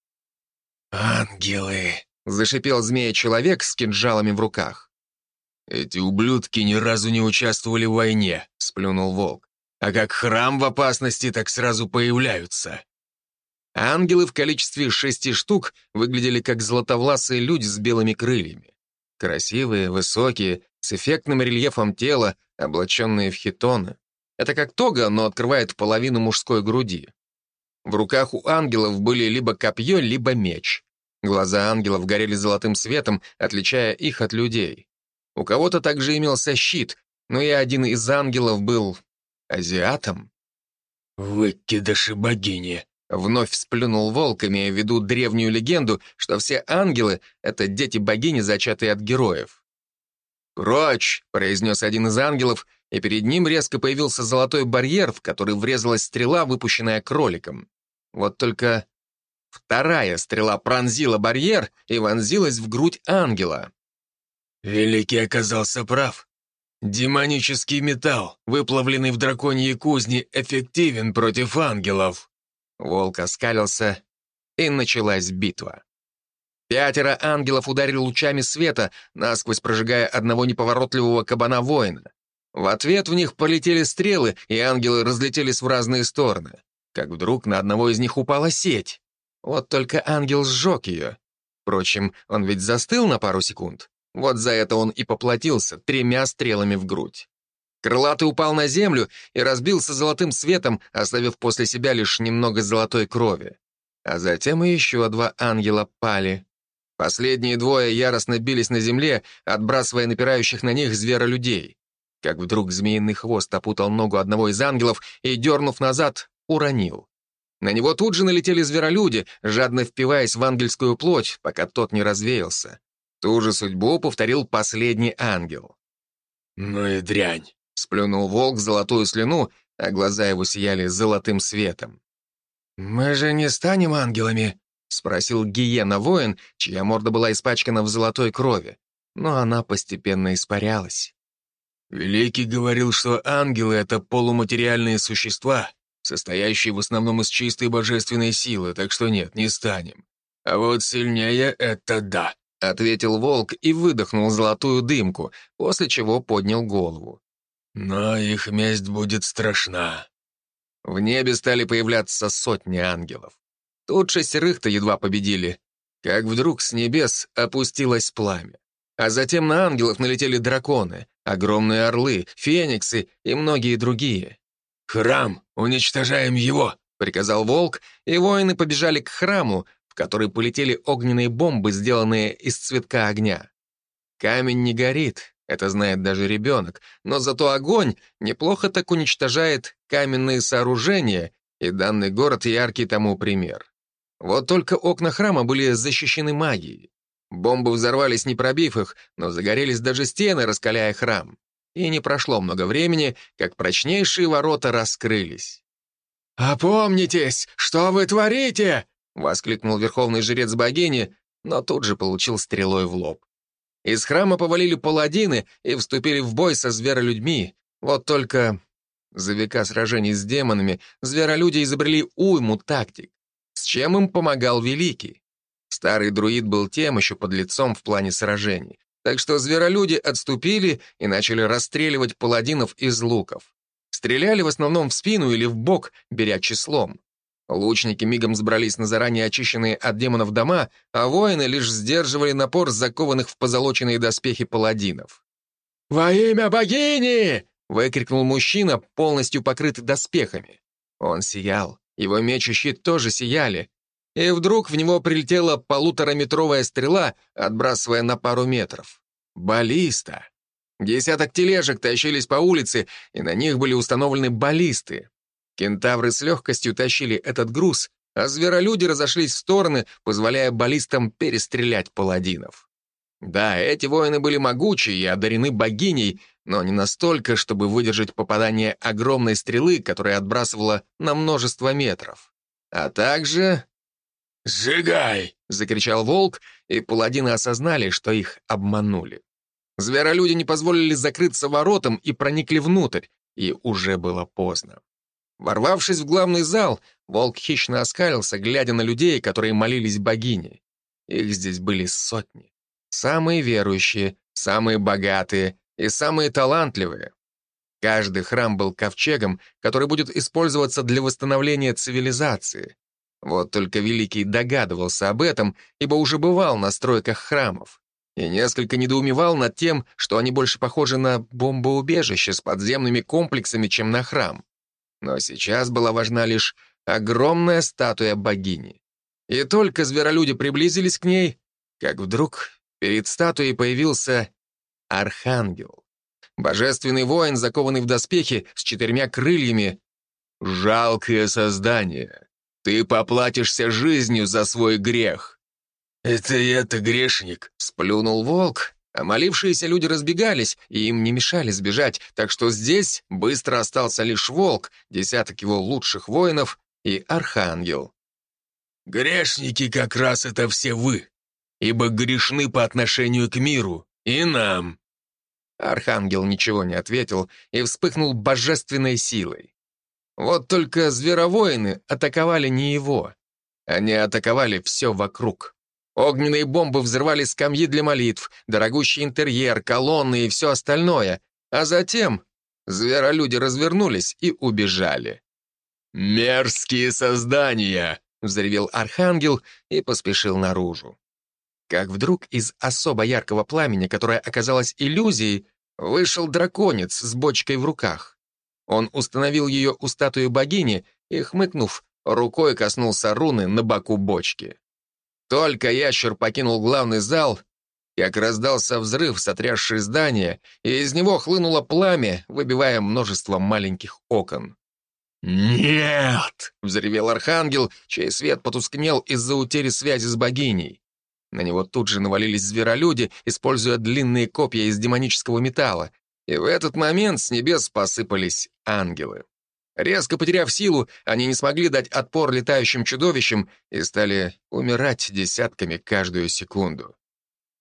«Ангелы!» — зашипел змея-человек с кинжалами в руках. «Эти ублюдки ни разу не участвовали в войне», — сплюнул волк. «А как храм в опасности, так сразу появляются». Ангелы в количестве шести штук выглядели как златовласые люди с белыми крыльями. Красивые, высокие, с эффектным рельефом тела, облаченные в хитоны. Это как тога, но открывает половину мужской груди. В руках у ангелов были либо копье, либо меч. Глаза ангелов горели золотым светом, отличая их от людей. У кого-то также имелся щит, но и один из ангелов был азиатом. «Выкидыши богини!» Вновь сплюнул волк, имея в виду древнюю легенду, что все ангелы — это дети богини, зачатые от героев. «Прочь!» — произнес один из ангелов, и перед ним резко появился золотой барьер, в который врезалась стрела, выпущенная кроликом. Вот только вторая стрела пронзила барьер и вонзилась в грудь ангела. «Великий оказался прав. Демонический металл, выплавленный в драконьей кузне, эффективен против ангелов». Волк оскалился, и началась битва. Пятеро ангелов ударили лучами света, насквозь прожигая одного неповоротливого кабана-воина. В ответ в них полетели стрелы, и ангелы разлетелись в разные стороны. Как вдруг на одного из них упала сеть. Вот только ангел сжег ее. Впрочем, он ведь застыл на пару секунд. Вот за это он и поплатился тремя стрелами в грудь. Крылатый упал на землю и разбился золотым светом, оставив после себя лишь немного золотой крови. а затем и еще два ангела пали. Последние двое яростно бились на земле, отбрасывая напирающих на них зверолюдей. Как вдруг змеиный хвост опутал ногу одного из ангелов и, дернув назад, уронил. На него тут же налетели зверолюди, жадно впиваясь в ангельскую плоть, пока тот не развеялся. Ту же судьбу повторил последний ангел. «Ну и дрянь!» — сплюнул волк золотую слюну, а глаза его сияли золотым светом. «Мы же не станем ангелами?» — спросил гиена-воин, чья морда была испачкана в золотой крови, но она постепенно испарялась. «Великий говорил, что ангелы — это полуматериальные существа, состоящие в основном из чистой божественной силы, так что нет, не станем. А вот сильнее — это да», — ответил волк и выдохнул золотую дымку, после чего поднял голову. «Но их месть будет страшна». В небе стали появляться сотни ангелов. Тут шестерых-то едва победили. Как вдруг с небес опустилось пламя. А затем на ангелов налетели драконы, огромные орлы, фениксы и многие другие. «Храм! Уничтожаем его!» — приказал волк, и воины побежали к храму, в который полетели огненные бомбы, сделанные из цветка огня. Камень не горит, это знает даже ребенок, но зато огонь неплохо так уничтожает каменные сооружения, и данный город яркий тому пример. Вот только окна храма были защищены магией. Бомбы взорвались, не пробив их, но загорелись даже стены, раскаляя храм. И не прошло много времени, как прочнейшие ворота раскрылись. «Опомнитесь, что вы творите?» — воскликнул верховный жрец богини, но тут же получил стрелой в лоб. Из храма повалили паладины и вступили в бой со зверолюдьми. Вот только за века сражений с демонами зверолюди изобрели уйму тактик, с чем им помогал Великий. Старый друид был тем еще подлецом в плане сражений. Так что зверолюди отступили и начали расстреливать паладинов из луков. Стреляли в основном в спину или в бок, беря числом. Лучники мигом сбрались на заранее очищенные от демонов дома, а воины лишь сдерживали напор закованных в позолоченные доспехи паладинов. «Во имя богини!» — выкрикнул мужчина, полностью покрытый доспехами. Он сиял, его меч и щит тоже сияли, и вдруг в него прилетела полутораметровая стрела, отбрасывая на пару метров. Баллиста. Десяток тележек тащились по улице, и на них были установлены баллисты. Кентавры с легкостью тащили этот груз, а зверолюди разошлись в стороны, позволяя баллистам перестрелять паладинов. Да, эти воины были могучие и одарены богиней, но не настолько, чтобы выдержать попадание огромной стрелы, которая отбрасывала на множество метров. А также «Сжигай!» — закричал волк, и паладины осознали, что их обманули. Зверолюди не позволили закрыться воротам и проникли внутрь, и уже было поздно. Ворвавшись в главный зал, волк хищно оскалился, глядя на людей, которые молились богине. Их здесь были сотни. Самые верующие, самые богатые и самые талантливые. Каждый храм был ковчегом, который будет использоваться для восстановления цивилизации. Вот только Великий догадывался об этом, ибо уже бывал на стройках храмов. И несколько недоумевал над тем, что они больше похожи на бомбоубежище с подземными комплексами, чем на храм. Но сейчас была важна лишь огромная статуя богини. И только зверолюди приблизились к ней, как вдруг перед статуей появился архангел. Божественный воин, закованный в доспехи, с четырьмя крыльями. Жалкое создание. Ты поплатишься жизнью за свой грех». «Это я-то грешник», — сплюнул волк, а молившиеся люди разбегались, и им не мешали сбежать, так что здесь быстро остался лишь волк, десяток его лучших воинов и архангел. «Грешники как раз это все вы, ибо грешны по отношению к миру и нам». Архангел ничего не ответил и вспыхнул божественной силой. Вот только зверовоины атаковали не его. Они атаковали все вокруг. Огненные бомбы взрывали скамьи для молитв, дорогущий интерьер, колонны и все остальное. А затем зверолюди развернулись и убежали. «Мерзкие создания!» — взревел архангел и поспешил наружу. Как вдруг из особо яркого пламени, которое оказалось иллюзией, вышел драконец с бочкой в руках. Он установил ее у статуи богини и, хмыкнув, рукой коснулся руны на боку бочки. Только ящер покинул главный зал, как раздался взрыв, сотрясший здание, и из него хлынуло пламя, выбивая множество маленьких окон. «Нет!» — взревел архангел, чей свет потускнел из-за утери связи с богиней. На него тут же навалились зверолюди, используя длинные копья из демонического металла, и в этот момент с небес посыпались ангелы. Резко потеряв силу, они не смогли дать отпор летающим чудовищам и стали умирать десятками каждую секунду.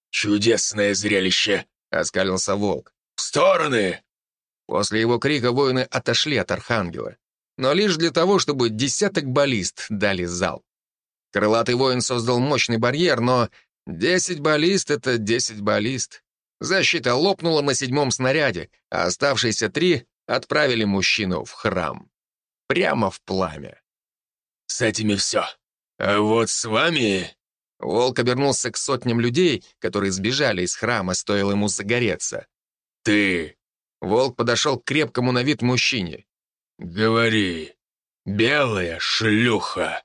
«Чудесное зрелище!» — оскалился волк. «В стороны!» После его крика воины отошли от архангела, но лишь для того, чтобы десяток баллист дали залп. Крылатый воин создал мощный барьер, но десять баллист — это десять баллист. Защита лопнула на седьмом снаряде, а оставшиеся три отправили мужчину в храм. Прямо в пламя. «С этими все. А вот с вами...» Волк обернулся к сотням людей, которые сбежали из храма, стоило ему загореться. «Ты...» Волк подошел к крепкому на вид мужчине. «Говори, белая шлюха!»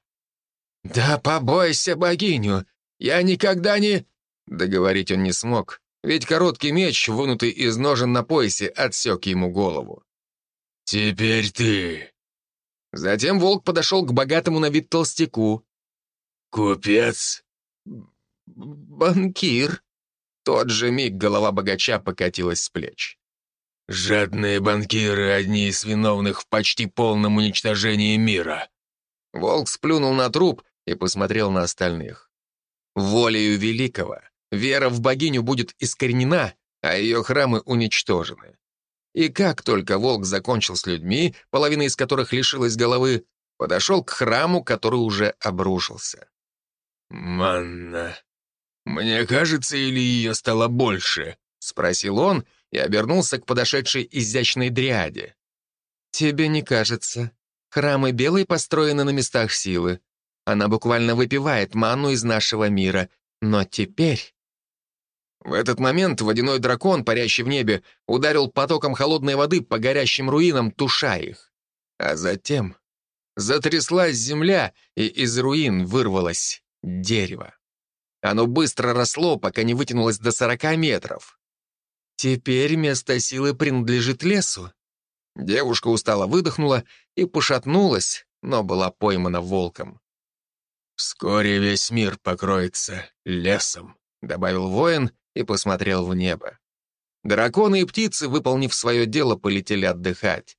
«Да побойся богиню! Я никогда не...» Договорить он не смог, ведь короткий меч, вынутый из ножен на поясе, отсек ему голову. «Теперь ты...» Затем волк подошел к богатому на вид толстяку. «Купец?» «Банкир». Тот же миг голова богача покатилась с плеч. «Жадные банкиры — одни из виновных в почти полном уничтожении мира». Волк сплюнул на труп и посмотрел на остальных. Волею великого вера в богиню будет искоренена, а ее храмы уничтожены. И как только волк закончил с людьми, половина из которых лишилась головы, подошел к храму, который уже обрушился. «Манна, мне кажется, или ее стало больше?» — спросил он и обернулся к подошедшей изящной дриаде. «Тебе не кажется. Храмы белой построены на местах силы. Она буквально выпивает ману из нашего мира. Но теперь...» В этот момент водяной дракон, парящий в небе, ударил потоком холодной воды по горящим руинам, туша их. А затем затряслась земля, и из руин вырвалось дерево. Оно быстро росло, пока не вытянулось до 40 метров. Теперь место силы принадлежит лесу. Девушка устало выдохнула и пошатнулась, но была поймана волком. «Вскоре весь мир покроется лесом», — добавил воин и посмотрел в небо. Драконы и птицы, выполнив свое дело, полетели отдыхать.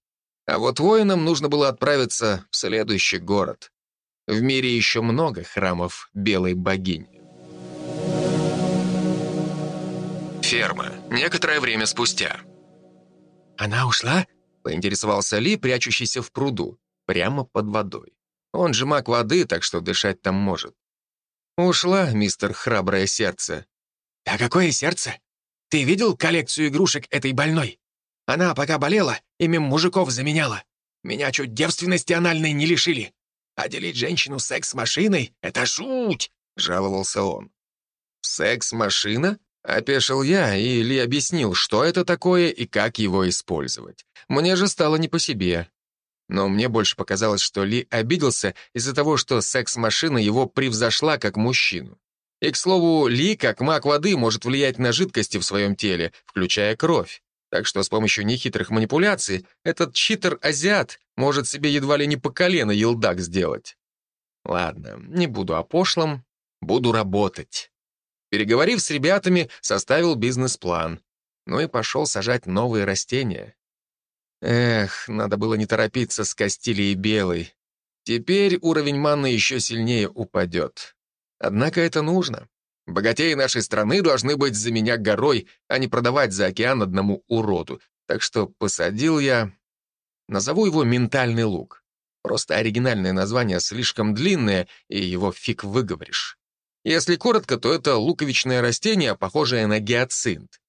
А вот воинам нужно было отправиться в следующий город. В мире еще много храмов белой богини. Ферма. Некоторое время спустя. «Она ушла?» — поинтересовался Ли, прячущийся в пруду, прямо под водой. Он же маг воды, так что дышать там может. «Ушла, мистер Храброе Сердце». «Да какое сердце? Ты видел коллекцию игрушек этой больной? Она, пока болела, ими мужиков заменяла. Меня чуть девственности анальной не лишили. А делить женщину секс-машиной — это жуть!» — жаловался он. «Секс-машина?» — опешил я, и Ли объяснил, что это такое и как его использовать. Мне же стало не по себе. Но мне больше показалось, что Ли обиделся из-за того, что секс-машина его превзошла как мужчину. И, к слову, Ли, как маг воды, может влиять на жидкости в своем теле, включая кровь. Так что с помощью нехитрых манипуляций этот читер-азиат может себе едва ли не по колено елдак сделать. Ладно, не буду о пошлом, буду работать. Переговорив с ребятами, составил бизнес-план. Ну и пошел сажать новые растения. Эх, надо было не торопиться с Кастилией Белой. Теперь уровень манны еще сильнее упадет. Однако это нужно. Богатеи нашей страны должны быть за меня горой, а не продавать за океан одному уроду. Так что посадил я... Назову его «ментальный лук». Просто оригинальное название слишком длинное, и его фиг выговоришь. Если коротко, то это луковичное растение, похожее на гиацинт.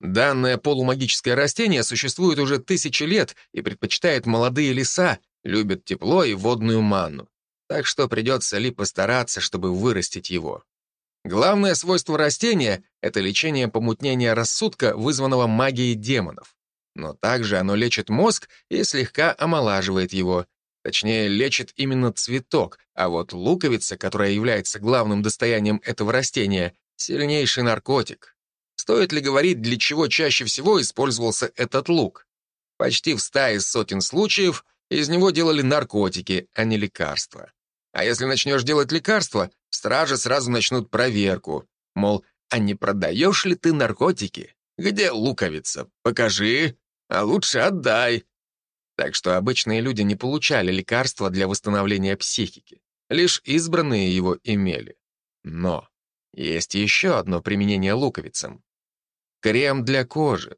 Данное полумагическое растение существует уже тысячи лет и предпочитает молодые леса, любит тепло и водную манну. Так что придется ли постараться, чтобы вырастить его. Главное свойство растения — это лечение помутнения рассудка, вызванного магией демонов. Но также оно лечит мозг и слегка омолаживает его. Точнее, лечит именно цветок, а вот луковица, которая является главным достоянием этого растения, сильнейший наркотик. Стоит ли говорить, для чего чаще всего использовался этот лук? Почти в стае из сотен случаев из него делали наркотики, а не лекарства. А если начнешь делать лекарства, стражи сразу начнут проверку. Мол, а не продаешь ли ты наркотики? Где луковица? Покажи, а лучше отдай. Так что обычные люди не получали лекарства для восстановления психики. Лишь избранные его имели. Но есть еще одно применение луковицам. Крем для кожи.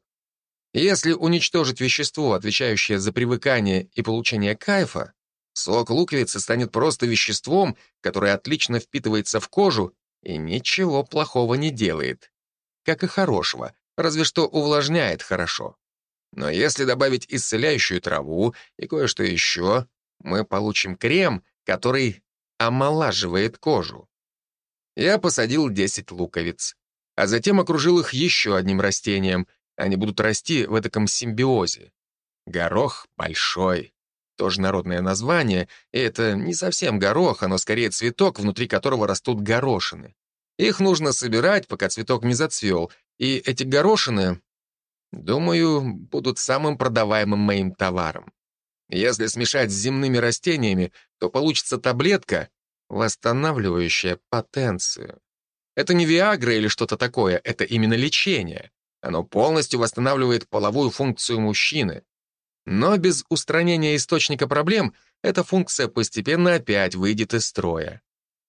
Если уничтожить вещество, отвечающее за привыкание и получение кайфа, сок луковицы станет просто веществом, которое отлично впитывается в кожу и ничего плохого не делает. Как и хорошего, разве что увлажняет хорошо. Но если добавить исцеляющую траву и кое-что еще, мы получим крем, который омолаживает кожу. Я посадил 10 луковиц, а затем окружил их еще одним растением. Они будут расти в этом симбиозе. Горох большой. Тоже народное название, и это не совсем горох, оно скорее цветок, внутри которого растут горошины. Их нужно собирать, пока цветок не зацвел, и эти горошины, думаю, будут самым продаваемым моим товаром. Если смешать с земными растениями, то получится таблетка, восстанавливающая потенцию. Это не Виагра или что-то такое, это именно лечение. Оно полностью восстанавливает половую функцию мужчины. Но без устранения источника проблем эта функция постепенно опять выйдет из строя.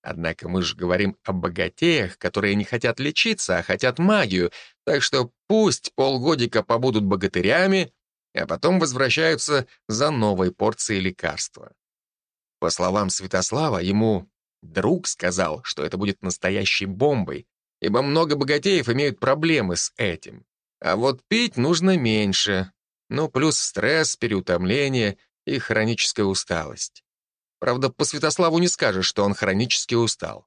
Однако мы же говорим о богатеях, которые не хотят лечиться, а хотят магию, так что пусть полгодика побудут богатырями, а потом возвращаются за новой порцией лекарства. По словам Святослава, ему друг сказал, что это будет настоящей бомбой, ибо много богатеев имеют проблемы с этим. А вот пить нужно меньше, ну плюс стресс, переутомление и хроническая усталость. Правда, по Святославу не скажешь, что он хронически устал.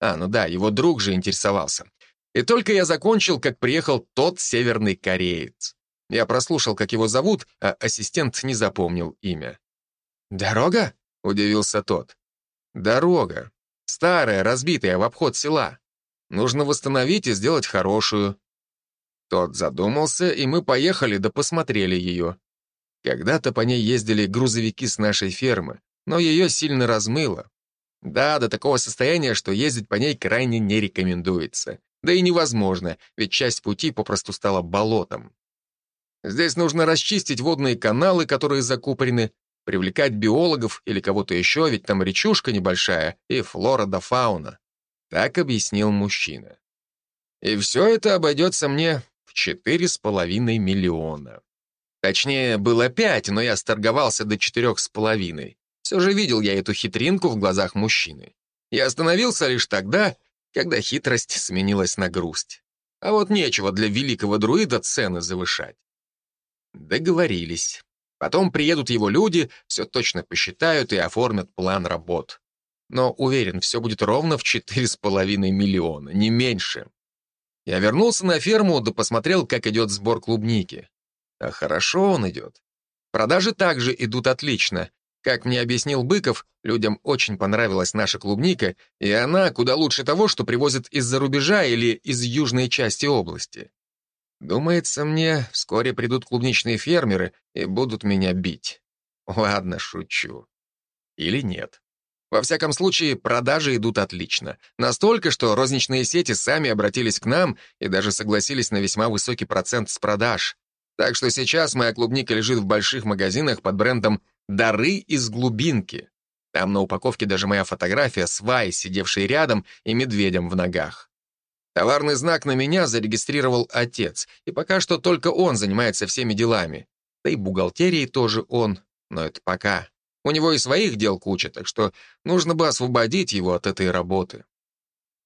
А, ну да, его друг же интересовался. И только я закончил, как приехал тот северный кореец. Я прослушал, как его зовут, а ассистент не запомнил имя. «Дорога?» — удивился тот. «Дорога. Старая, разбитая, в обход села. Нужно восстановить и сделать хорошую». Тот задумался, и мы поехали да посмотрели ее. Когда-то по ней ездили грузовики с нашей фермы, но ее сильно размыло. Да, до такого состояния, что ездить по ней крайне не рекомендуется. Да и невозможно, ведь часть пути попросту стала болотом. Здесь нужно расчистить водные каналы, которые закупорены, привлекать биологов или кого-то еще, ведь там речушка небольшая и флора да фауна. Так объяснил мужчина. И все это обойдется мне в четыре с половиной миллиона. Точнее, было пять, но я сторговался до четырех с половиной. Все же видел я эту хитринку в глазах мужчины. Я остановился лишь тогда, когда хитрость сменилась на грусть. А вот нечего для великого друида цены завышать. Договорились. Потом приедут его люди, все точно посчитают и оформят план работ. Но, уверен, все будет ровно в 4,5 миллиона, не меньше. Я вернулся на ферму, да посмотрел, как идет сбор клубники. А хорошо он идет. Продажи также идут отлично, как мне объяснил Быков, людям очень понравилась наша клубника, и она куда лучше того, что привозят из-за рубежа или из южной части области. Думается мне, вскоре придут клубничные фермеры и будут меня бить. Ладно, шучу. Или нет. Во всяком случае, продажи идут отлично. Настолько, что розничные сети сами обратились к нам и даже согласились на весьма высокий процент с продаж. Так что сейчас моя клубника лежит в больших магазинах под брендом Дары из глубинки. Там на упаковке даже моя фотография с Вай, сидевшей рядом, и медведем в ногах. Товарный знак на меня зарегистрировал отец, и пока что только он занимается всеми делами. Да и бухгалтерией тоже он, но это пока. У него и своих дел куча, так что нужно бы освободить его от этой работы.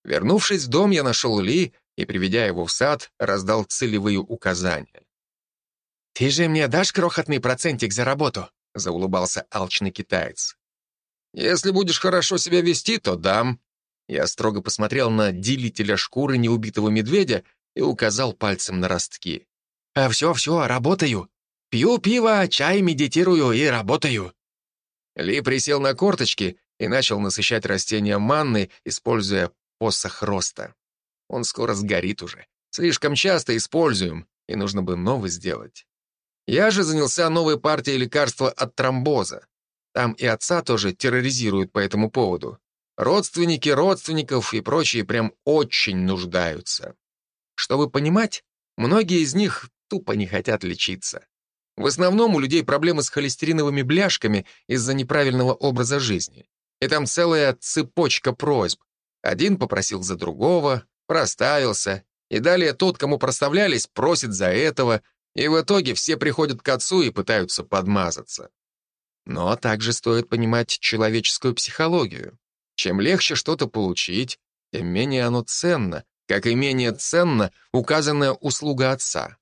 Вернувшись в дом, я нашел Ли и, приведя его в сад, раздал целевые указания. «Ты же мне дашь крохотный процентик за работу?» — заулыбался алчный китаец. «Если будешь хорошо себя вести, то дам». Я строго посмотрел на делителя шкуры неубитого медведя и указал пальцем на ростки. «А все, все, работаю. Пью пиво, чай, медитирую и работаю». Ли присел на корточки и начал насыщать растения манной, используя посох роста. Он скоро сгорит уже. Слишком часто используем, и нужно бы новый сделать. Я же занялся новой партией лекарства от тромбоза. Там и отца тоже терроризируют по этому поводу. Родственники родственников и прочие прям очень нуждаются. Чтобы понимать, многие из них тупо не хотят лечиться. В основном у людей проблемы с холестериновыми бляшками из-за неправильного образа жизни. И там целая цепочка просьб. Один попросил за другого, проставился, и далее тот, кому проставлялись, просит за этого, и в итоге все приходят к отцу и пытаются подмазаться. Но также стоит понимать человеческую психологию. Чем легче что-то получить, тем менее оно ценно, как и менее ценна указанная услуга отца.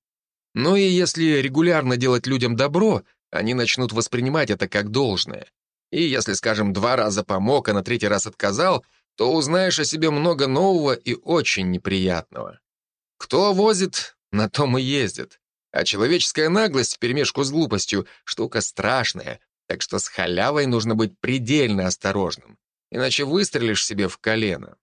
Ну и если регулярно делать людям добро, они начнут воспринимать это как должное. И если, скажем, два раза помог, а на третий раз отказал, то узнаешь о себе много нового и очень неприятного. Кто возит, на том и ездит. А человеческая наглость вперемешку с глупостью — штука страшная, так что с халявой нужно быть предельно осторожным, иначе выстрелишь себе в колено.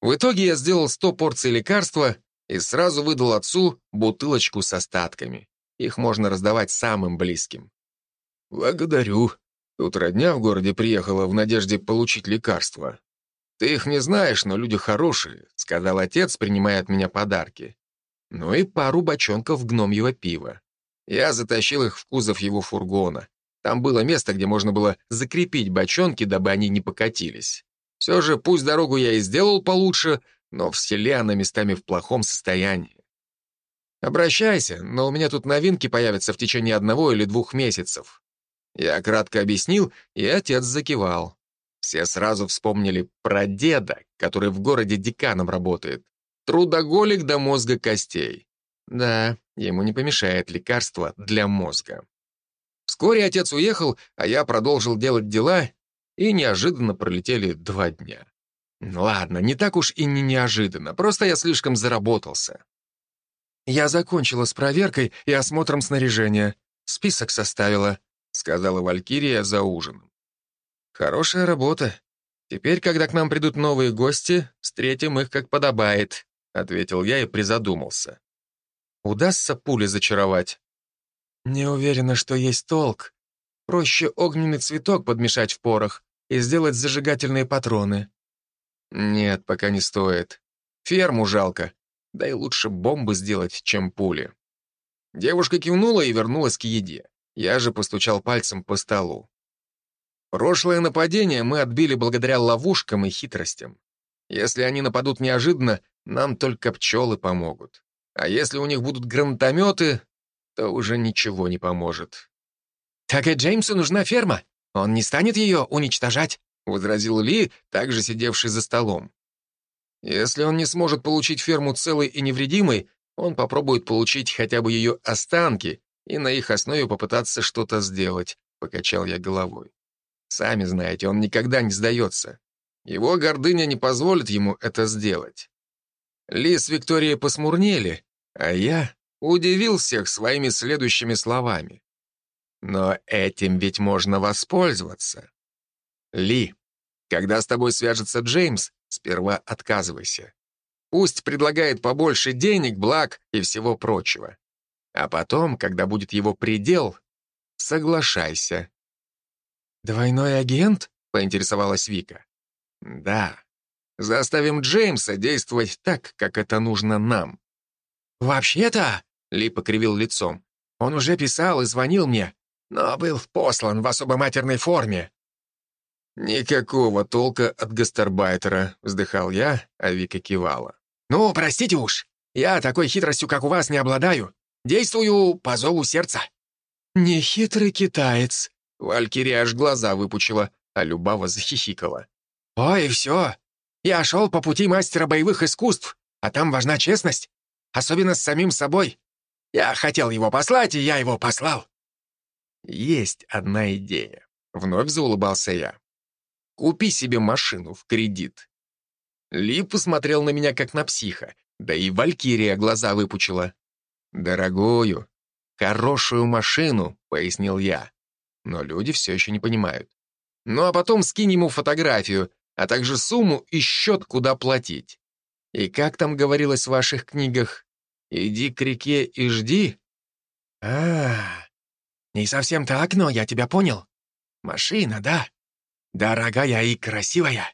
В итоге я сделал 100 порций лекарства и сразу выдал отцу бутылочку с остатками. Их можно раздавать самым близким. «Благодарю. Тут родня в городе приехала в надежде получить лекарства. Ты их не знаешь, но люди хорошие», — сказал отец, принимая от меня подарки ну и пару бочонков гномьего пива. Я затащил их в кузов его фургона. Там было место, где можно было закрепить бочонки, дабы они не покатились. Все же, пусть дорогу я и сделал получше, но в селе она местами в плохом состоянии. Обращайся, но у меня тут новинки появятся в течение одного или двух месяцев. Я кратко объяснил, и отец закивал. Все сразу вспомнили про деда, который в городе деканом работает. Трудоголик до мозга костей. Да, ему не помешает лекарство для мозга. Вскоре отец уехал, а я продолжил делать дела, и неожиданно пролетели два дня. Ладно, не так уж и не неожиданно, просто я слишком заработался. «Я закончила с проверкой и осмотром снаряжения. Список составила», — сказала Валькирия за ужином. «Хорошая работа. Теперь, когда к нам придут новые гости, встретим их как подобает», — ответил я и призадумался. «Удастся пули зачаровать?» «Не уверена, что есть толк. Проще огненный цветок подмешать в порох и сделать зажигательные патроны». «Нет, пока не стоит. Ферму жалко. Да и лучше бомбы сделать, чем пули». Девушка кивнула и вернулась к еде. Я же постучал пальцем по столу. Прошлое нападение мы отбили благодаря ловушкам и хитростям. Если они нападут неожиданно, нам только пчелы помогут. А если у них будут гранатометы, то уже ничего не поможет. «Так и Джеймсу нужна ферма. Он не станет ее уничтожать», — возразил Ли, также сидевший за столом. «Если он не сможет получить ферму целой и невредимой, он попробует получить хотя бы ее останки и на их основе попытаться что-то сделать», — покачал я головой. «Сами знаете, он никогда не сдается. Его гордыня не позволит ему это сделать. Ли с Викторией посмурнели, а я удивил всех своими следующими словами. Но этим ведь можно воспользоваться. Ли, когда с тобой свяжется Джеймс, сперва отказывайся. Пусть предлагает побольше денег, благ и всего прочего. А потом, когда будет его предел, соглашайся. «Двойной агент?» — поинтересовалась Вика. «Да. Заставим Джеймса действовать так, как это нужно нам». «Вообще-то», — Ли покривил лицом, «он уже писал и звонил мне, но был послан в особо матерной форме». «Никакого толка от гастарбайтера», — вздыхал я, а Вика кивала. «Ну, простите уж, я такой хитростью, как у вас, не обладаю. Действую по зову сердца». «Нехитрый китаец», — Валькирия аж глаза выпучила, а Любава захихикала. «Ой, все, я шел по пути мастера боевых искусств, а там важна честность, особенно с самим собой. Я хотел его послать, и я его послал». «Есть одна идея», — вновь заулыбался я. «Купи себе машину в кредит». Ли посмотрел на меня как на психа, да и Валькирия глаза выпучила. «Дорогую, хорошую машину», — пояснил я. Но люди все еще не понимают. Ну а потом скинь ему фотографию, а также сумму и счет, куда платить. И как там говорилось в ваших книгах? Иди к реке и жди? А, не совсем так, но я тебя понял. Машина, да? Дорогая и красивая.